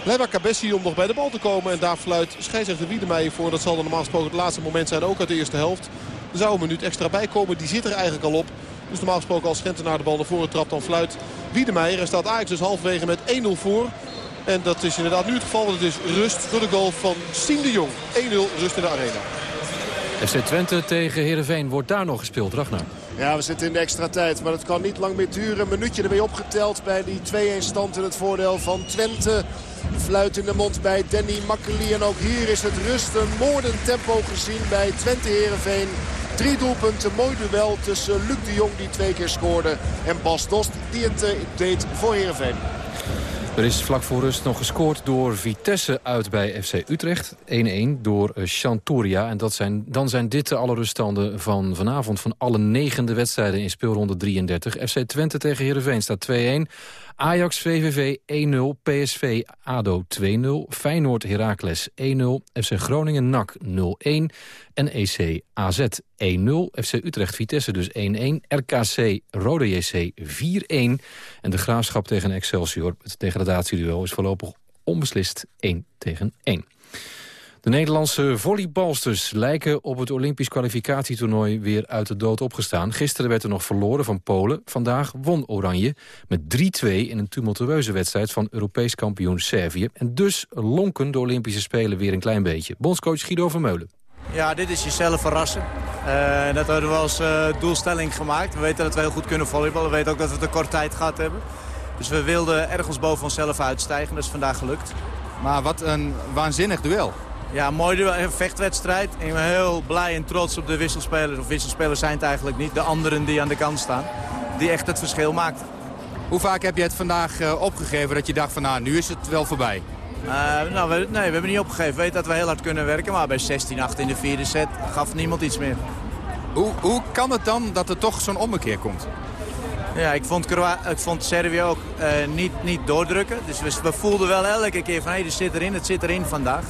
S7: Leba Cabessi om nog bij de bal te komen. En daar fluit scheidsrechter Wiedemeijer voor. Dat zal dan normaal gesproken het laatste moment zijn, ook uit de eerste helft. Er zou een minuut extra bij komen. Die zit er eigenlijk al op. Dus normaal gesproken als Gentenaar de bal naar voren trapt, dan fluit Wiedemeijer. En staat Ajax dus halverwege met 1-0 voor. En dat is inderdaad nu het geval, want het is rust door de goal van Sien de Jong. 1-0 rust in de arena.
S6: FC Twente tegen Heerenveen wordt daar nog gespeeld, Ragnar.
S10: Ja, we zitten in de extra tijd, maar het kan niet lang meer duren. Een minuutje ermee opgeteld bij die 2-1 stand in het voordeel van Twente. Fluit in de mond bij Danny Makkeli. En ook hier is het rust een moordend tempo gezien bij Twente Heerenveen. Drie doelpunten, mooi duel tussen Luc de Jong die twee keer scoorde. En Bas Dost die het uh, deed voor Heerenveen.
S6: Er is vlak voor rust nog gescoord door Vitesse uit bij FC Utrecht. 1-1 door eh, Chanturia. En dat zijn, dan zijn dit de alle ruststanden van vanavond... van alle negende wedstrijden in speelronde 33. FC Twente tegen Heerenveen staat 2-1. Ajax VVV 1-0, PSV ADO 2-0, Feyenoord Heracles 1-0, FC Groningen NAC 0-1, NEC AZ 1-0, FC Utrecht Vitesse dus 1-1, RKC Rode JC 4-1 en de Graafschap tegen Excelsior. Het degradatieduel is voorlopig onbeslist 1 tegen 1. De Nederlandse volleybalsters lijken op het Olympisch kwalificatietoernooi weer uit de dood opgestaan. Gisteren werd er nog verloren van Polen. Vandaag won Oranje met 3-2 in een tumultueuze wedstrijd van Europees kampioen Servië. En dus lonken de Olympische Spelen weer een klein beetje. Bondscoach Guido Vermeulen.
S15: Ja, dit is jezelf verrassen. Uh, dat hadden we als uh, doelstelling gemaakt. We weten dat we heel goed kunnen volleyballen. We weten ook dat we te kort tijd gehad hebben. Dus we wilden ergens boven onszelf uitstijgen. Dat is vandaag gelukt.
S16: Maar wat een waanzinnig duel.
S15: Ja, mooi duel. Een vechtwedstrijd. Ik ben heel blij en trots op de wisselspelers. Of wisselspelers zijn het eigenlijk niet. De anderen die aan de kant staan. Die echt het verschil maakten.
S16: Hoe vaak heb je het vandaag uh, opgegeven dat je dacht van nou, nu is het wel voorbij?
S15: Uh, nou, we, nee, we hebben niet opgegeven. We weten dat we heel hard kunnen werken. Maar bij 16-8 in de vierde set gaf niemand iets meer.
S16: Hoe, hoe kan het dan dat er toch zo'n ommekeer komt?
S15: Ja, ik vond, ik vond Servië ook uh, niet, niet doordrukken. Dus we, we voelden wel elke keer van hé, hey, het zit erin, het zit erin vandaag.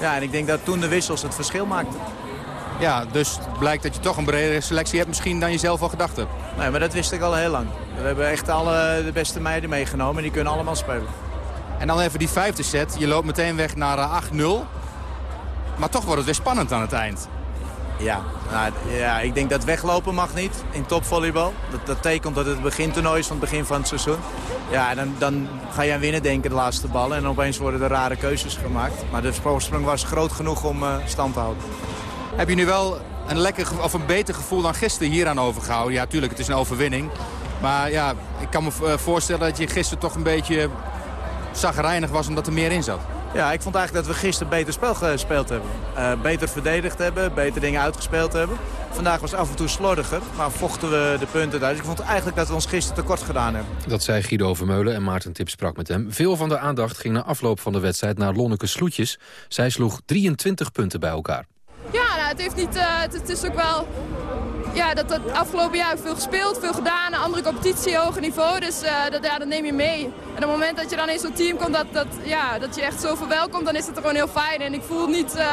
S15: Ja, en ik denk dat toen de wissels het verschil maakten.
S16: Ja, dus blijkt dat je toch een bredere selectie hebt misschien dan je zelf al gedacht hebt.
S15: Nee, maar dat wist ik al heel lang. We hebben echt alle de beste meiden meegenomen en die kunnen allemaal spelen.
S16: En dan even die vijfde set. Je loopt meteen weg naar 8-0. Eh, maar toch wordt het weer spannend aan het eind.
S15: Ja, nou, ja, ik denk dat weglopen mag niet in topvolleybal. Dat, dat tekent dat het het begintoernooi is van het begin van het seizoen. Ja, dan, dan ga je aan winnen denken de laatste ballen. En opeens worden er rare keuzes gemaakt. Maar de voorsprong was groot genoeg om uh, stand te houden.
S16: Heb je nu wel een, lekker, of een beter gevoel dan gisteren hier aan overgehouden? Ja, tuurlijk, het is een overwinning. Maar ja, ik kan me eh, voorstellen dat je gisteren toch een beetje zagrijnig was omdat er meer in zat.
S15: Ja, ik vond eigenlijk dat we gisteren beter spel gespeeld hebben. Uh, beter verdedigd hebben, beter dingen uitgespeeld hebben. Vandaag was af en toe slordiger, maar vochten we de punten uit. Dus ik vond eigenlijk dat we ons gisteren tekort gedaan hebben.
S6: Dat zei Guido Vermeulen en Maarten Tip sprak met hem. Veel van de aandacht ging na afloop van de wedstrijd naar Lonneke Sloetjes. Zij sloeg 23 punten bij elkaar.
S17: Ja, nou, het, heeft niet, uh, het, het is ook wel ja, dat het afgelopen jaar veel gespeeld, veel gedaan. Andere competitie, hoger niveau. Dus uh, dat, ja, dat neem je mee. En op het moment dat je dan in zo'n team komt, dat, dat, ja, dat je echt zo verwelkomt, dan is het gewoon heel fijn. En ik voel niet, uh,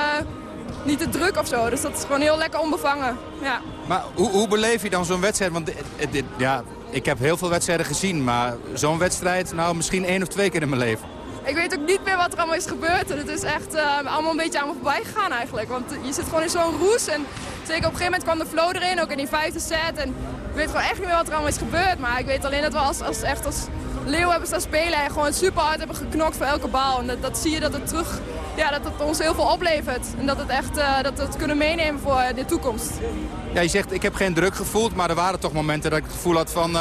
S17: niet de druk of zo. Dus dat is gewoon heel lekker onbevangen. Ja.
S16: Maar hoe, hoe beleef je dan zo'n wedstrijd? Want dit, ja, ik heb heel veel wedstrijden gezien, maar zo'n wedstrijd, nou misschien één of twee keer in mijn leven.
S17: Ik weet ook niet meer wat er allemaal is gebeurd. En het is echt uh, allemaal een beetje aan me voorbij gegaan eigenlijk. Want je zit gewoon in zo'n roes. En zeker op een gegeven moment kwam de flow erin, ook in die vijfde set. En ik weet gewoon echt niet meer wat er allemaal is gebeurd. Maar ik weet alleen dat we als, als, echt als leeuw hebben staan spelen en gewoon super hard hebben geknokt voor elke bal. En dat, dat zie je dat het terug, ja, dat het ons heel veel oplevert. En dat, het echt, uh, dat we het kunnen meenemen voor de toekomst.
S16: Ja, je zegt ik heb geen druk gevoeld, maar er waren toch momenten dat ik het gevoel had van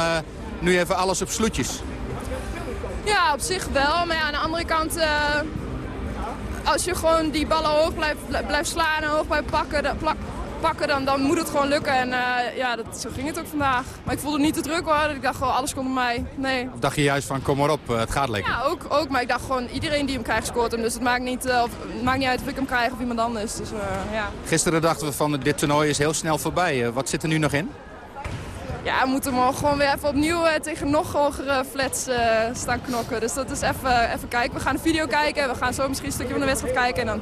S16: nu even alles op sloetjes.
S17: Ja, op zich wel. Maar ja, aan de andere kant, uh, als je gewoon die ballen hoog blijft, blijft slaan en hoog blijft pakken, dan, pakken dan, dan moet het gewoon lukken. En uh, ja, dat, zo ging het ook vandaag. Maar ik voelde niet te druk hoor. Ik dacht gewoon, alles komt op mij. Nee.
S16: Of dacht je juist van, kom maar op, het gaat lekker?
S17: Ja, ook, ook. Maar ik dacht gewoon, iedereen die hem krijgt scoort hem. Dus het maakt niet, uh, of, het maakt niet uit of ik hem krijg of iemand anders. Dus, ja.
S16: Gisteren dachten we van, dit toernooi is heel snel voorbij. wat zit er nu nog in?
S17: Ja, we moeten hem gewoon weer even opnieuw uh, tegen nog hogere flats uh, staan knokken. Dus dat is even, even kijken. We gaan een video kijken. We gaan zo misschien een stukje van de wedstrijd kijken. En dan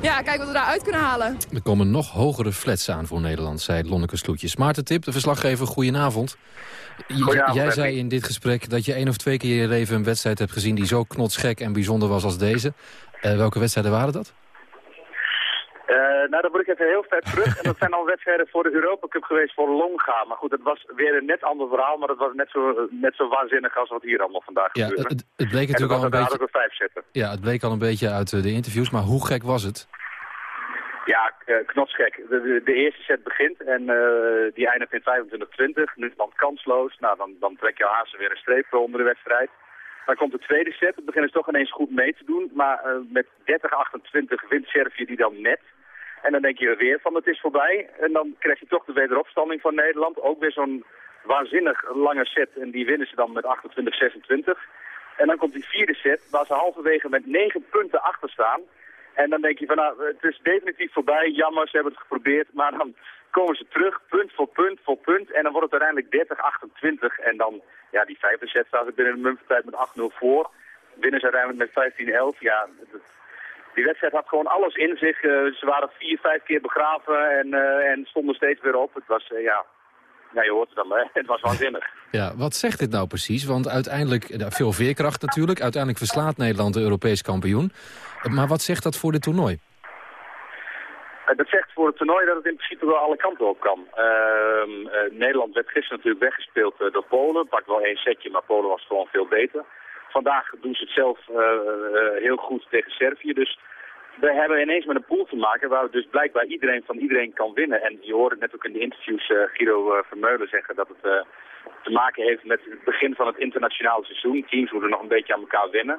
S17: ja, kijken wat we daaruit kunnen halen.
S6: Er komen nog hogere flats aan voor Nederland, zei Lonneke Sloetjes. Maarten Tip, de verslaggever, goedenavond.
S18: goedenavond
S6: Jij zei in dit gesprek dat je één of twee keer in je leven een wedstrijd hebt gezien... die zo knotsgek en bijzonder was als deze. Uh, welke wedstrijden waren dat?
S18: Uh, nou, dan moet ik even heel ver terug. En dat zijn al wedstrijden voor de Europa Cup geweest voor Longa. Maar goed, het was weer een net ander verhaal, maar het was net zo, net zo waanzinnig als wat hier allemaal vandaag
S6: ja,
S18: gebeurde.
S6: Het, het bleek natuurlijk al een beetje...
S18: Vijf zetten.
S6: Ja, het bleek al een beetje uit de interviews, maar hoe gek was het?
S18: Ja, knotsgek. De, de, de, eerste set begint en uh, die eindigt in 25-20. Nu dan kansloos. Nou, dan, dan trek je haast weer een streep onder de wedstrijd. Dan komt de tweede set. Het beginnen ze toch ineens goed mee te doen. Maar uh, met 30-28 wint Servië die dan net. En dan denk je weer van het is voorbij. En dan krijg je toch de wederopstanding van Nederland. Ook weer zo'n waanzinnig lange set. En die winnen ze dan met 28-26. En dan komt die vierde set waar ze halverwege met 9 punten achter staan. En dan denk je van nou, het is definitief voorbij. Jammer, ze hebben het geprobeerd. Maar dan komen ze terug, punt voor punt voor punt. En dan wordt het uiteindelijk 30-28. En dan Ja, die vijfde set staat er binnen een muntentijd met 8-0 voor. Winnen ze uiteindelijk met 15-11. Ja, die wedstrijd had gewoon alles in zich. ze waren vier, vijf keer begraven en, en stonden steeds weer op. Het was, ja, ja, je hoort het dan, hè? het was waanzinnig.
S6: Ja, wat zegt dit nou precies? Want uiteindelijk, veel veerkracht natuurlijk. Uiteindelijk verslaat Nederland de Europees kampioen. Maar wat zegt dat voor dit toernooi?
S18: Dat zegt voor het toernooi dat het in principe wel alle kanten op kan. Uh, Nederland werd gisteren natuurlijk weggespeeld door Polen. Pakt wel één setje, maar Polen was gewoon veel beter. Vandaag doen ze het zelf uh, heel goed tegen Servië. Dus we hebben ineens met een pool te maken waar dus blijkbaar iedereen van iedereen kan winnen. En je hoorde net ook in de interviews Guido Vermeulen zeggen dat het te maken heeft met het begin van het internationale seizoen. Teams moeten nog een beetje aan elkaar winnen.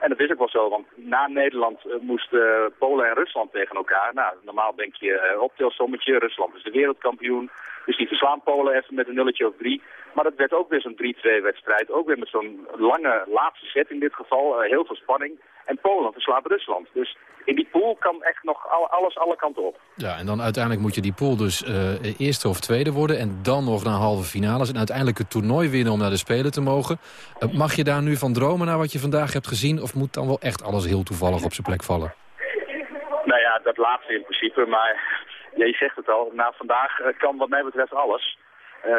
S18: En dat is ook wel zo, want na Nederland uh, moesten Polen en Rusland tegen elkaar. Nou, normaal denk je uh, optelsommetje, Rusland is de wereldkampioen. Dus die verslaan Polen even met een nulletje of drie. Maar dat werd ook weer zo'n 3-2 wedstrijd. Ook weer met zo'n lange laatste set in dit geval. Heel veel spanning. En Polen verslaat Rusland. Dus in die pool kan echt nog alles alle kanten op.
S6: Ja, en dan uiteindelijk moet je die pool dus uh, eerste of tweede worden... en dan nog naar halve finales en uiteindelijk het toernooi winnen om naar de Spelen te mogen. Uh, mag je daar nu van dromen naar wat je vandaag hebt gezien... of moet dan wel echt alles heel toevallig op zijn plek vallen?
S18: Nou ja, dat laatste in principe, maar ja, je zegt het al. Na vandaag uh, kan wat mij betreft alles.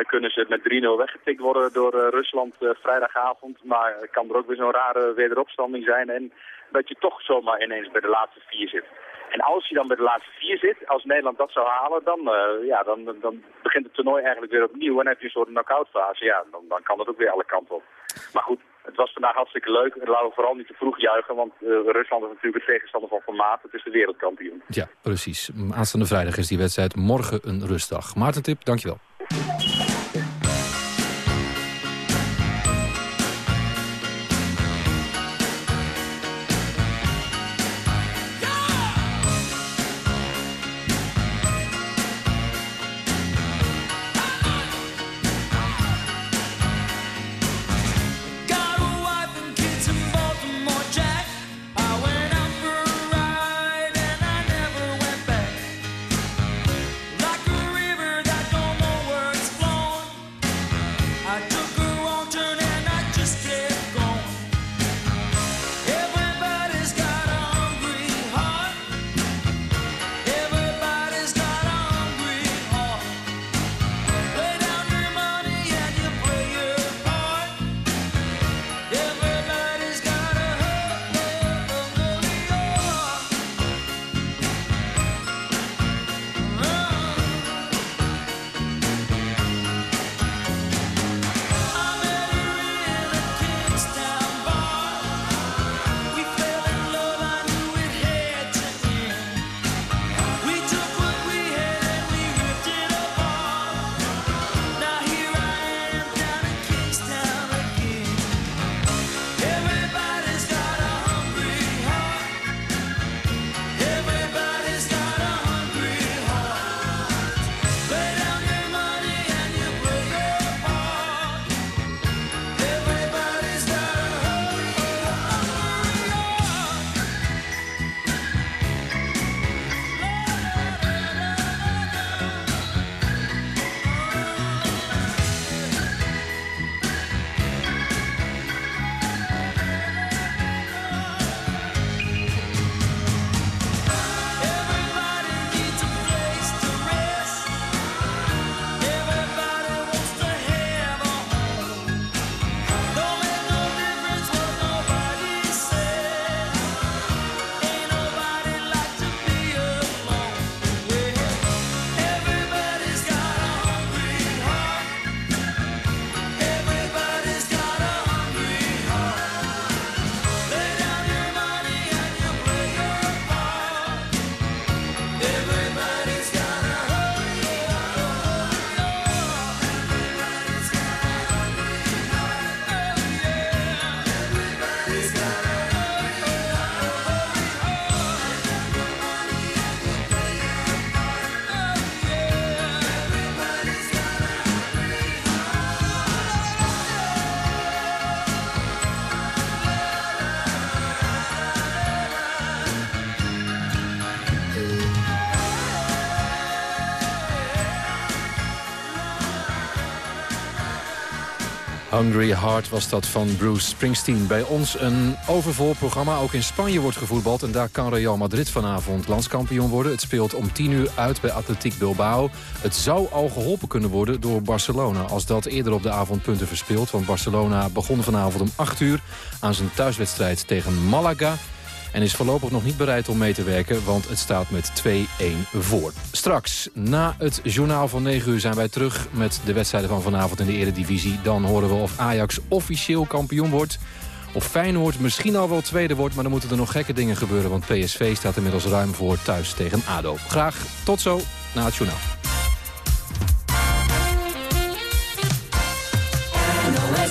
S18: kunnen ze met 3-0 weggetikt worden door Rusland vrijdagavond. Maar kan er ook weer zo'n rare wederopstanding zijn... En dat je toch zomaar ineens bij de laatste vier zit. En als je dan bij de laatste vier zit, als Nederland dat zou halen, dan, uh, ja, dan, dan begint het toernooi eigenlijk weer opnieuw. En heb je een soort knock-out fase. Ja, dan, dan kan dat ook weer alle kanten op. Maar goed, het was vandaag hartstikke leuk. En laten we vooral niet te vroeg juichen, want uh, Rusland is natuurlijk het tegenstander van formaat. Het is de wereldkampioen.
S6: Ja, precies. Aanstaande vrijdag is die wedstrijd. Morgen een rustdag. Maarten Tip, dankjewel. Hungry Heart was dat van Bruce Springsteen. Bij ons een overvol programma. Ook in Spanje wordt gevoetbald. En daar kan Real Madrid vanavond landskampioen worden. Het speelt om 10 uur uit bij Atletiek Bilbao. Het zou al geholpen kunnen worden door Barcelona... als dat eerder op de avond punten verspeelt. Want Barcelona begon vanavond om 8 uur aan zijn thuiswedstrijd tegen Malaga en is voorlopig nog niet bereid om mee te werken, want het staat met 2-1 voor. Straks, na het journaal van 9 uur zijn wij terug met de wedstrijden van vanavond in de Eredivisie. Dan horen we of Ajax officieel kampioen wordt. Of Feyenoord misschien al wel tweede wordt, maar dan moeten er nog gekke dingen gebeuren. Want PSV staat inmiddels ruim voor thuis tegen ADO. Graag tot zo na het journaal.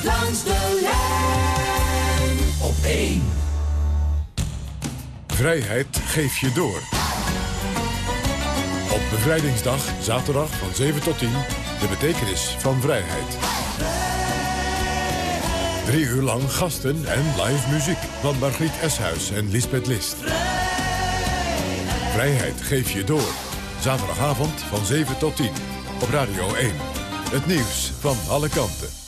S4: langs de lijn op 1.
S5: Vrijheid geef je door. Op bevrijdingsdag, zaterdag van 7 tot 10, de betekenis van vrijheid. Drie uur lang gasten en live muziek van Margriet Eshuis en Lisbeth List. Vrijheid geef je door. Zaterdagavond van 7 tot 10 op Radio 1. Het nieuws van alle kanten.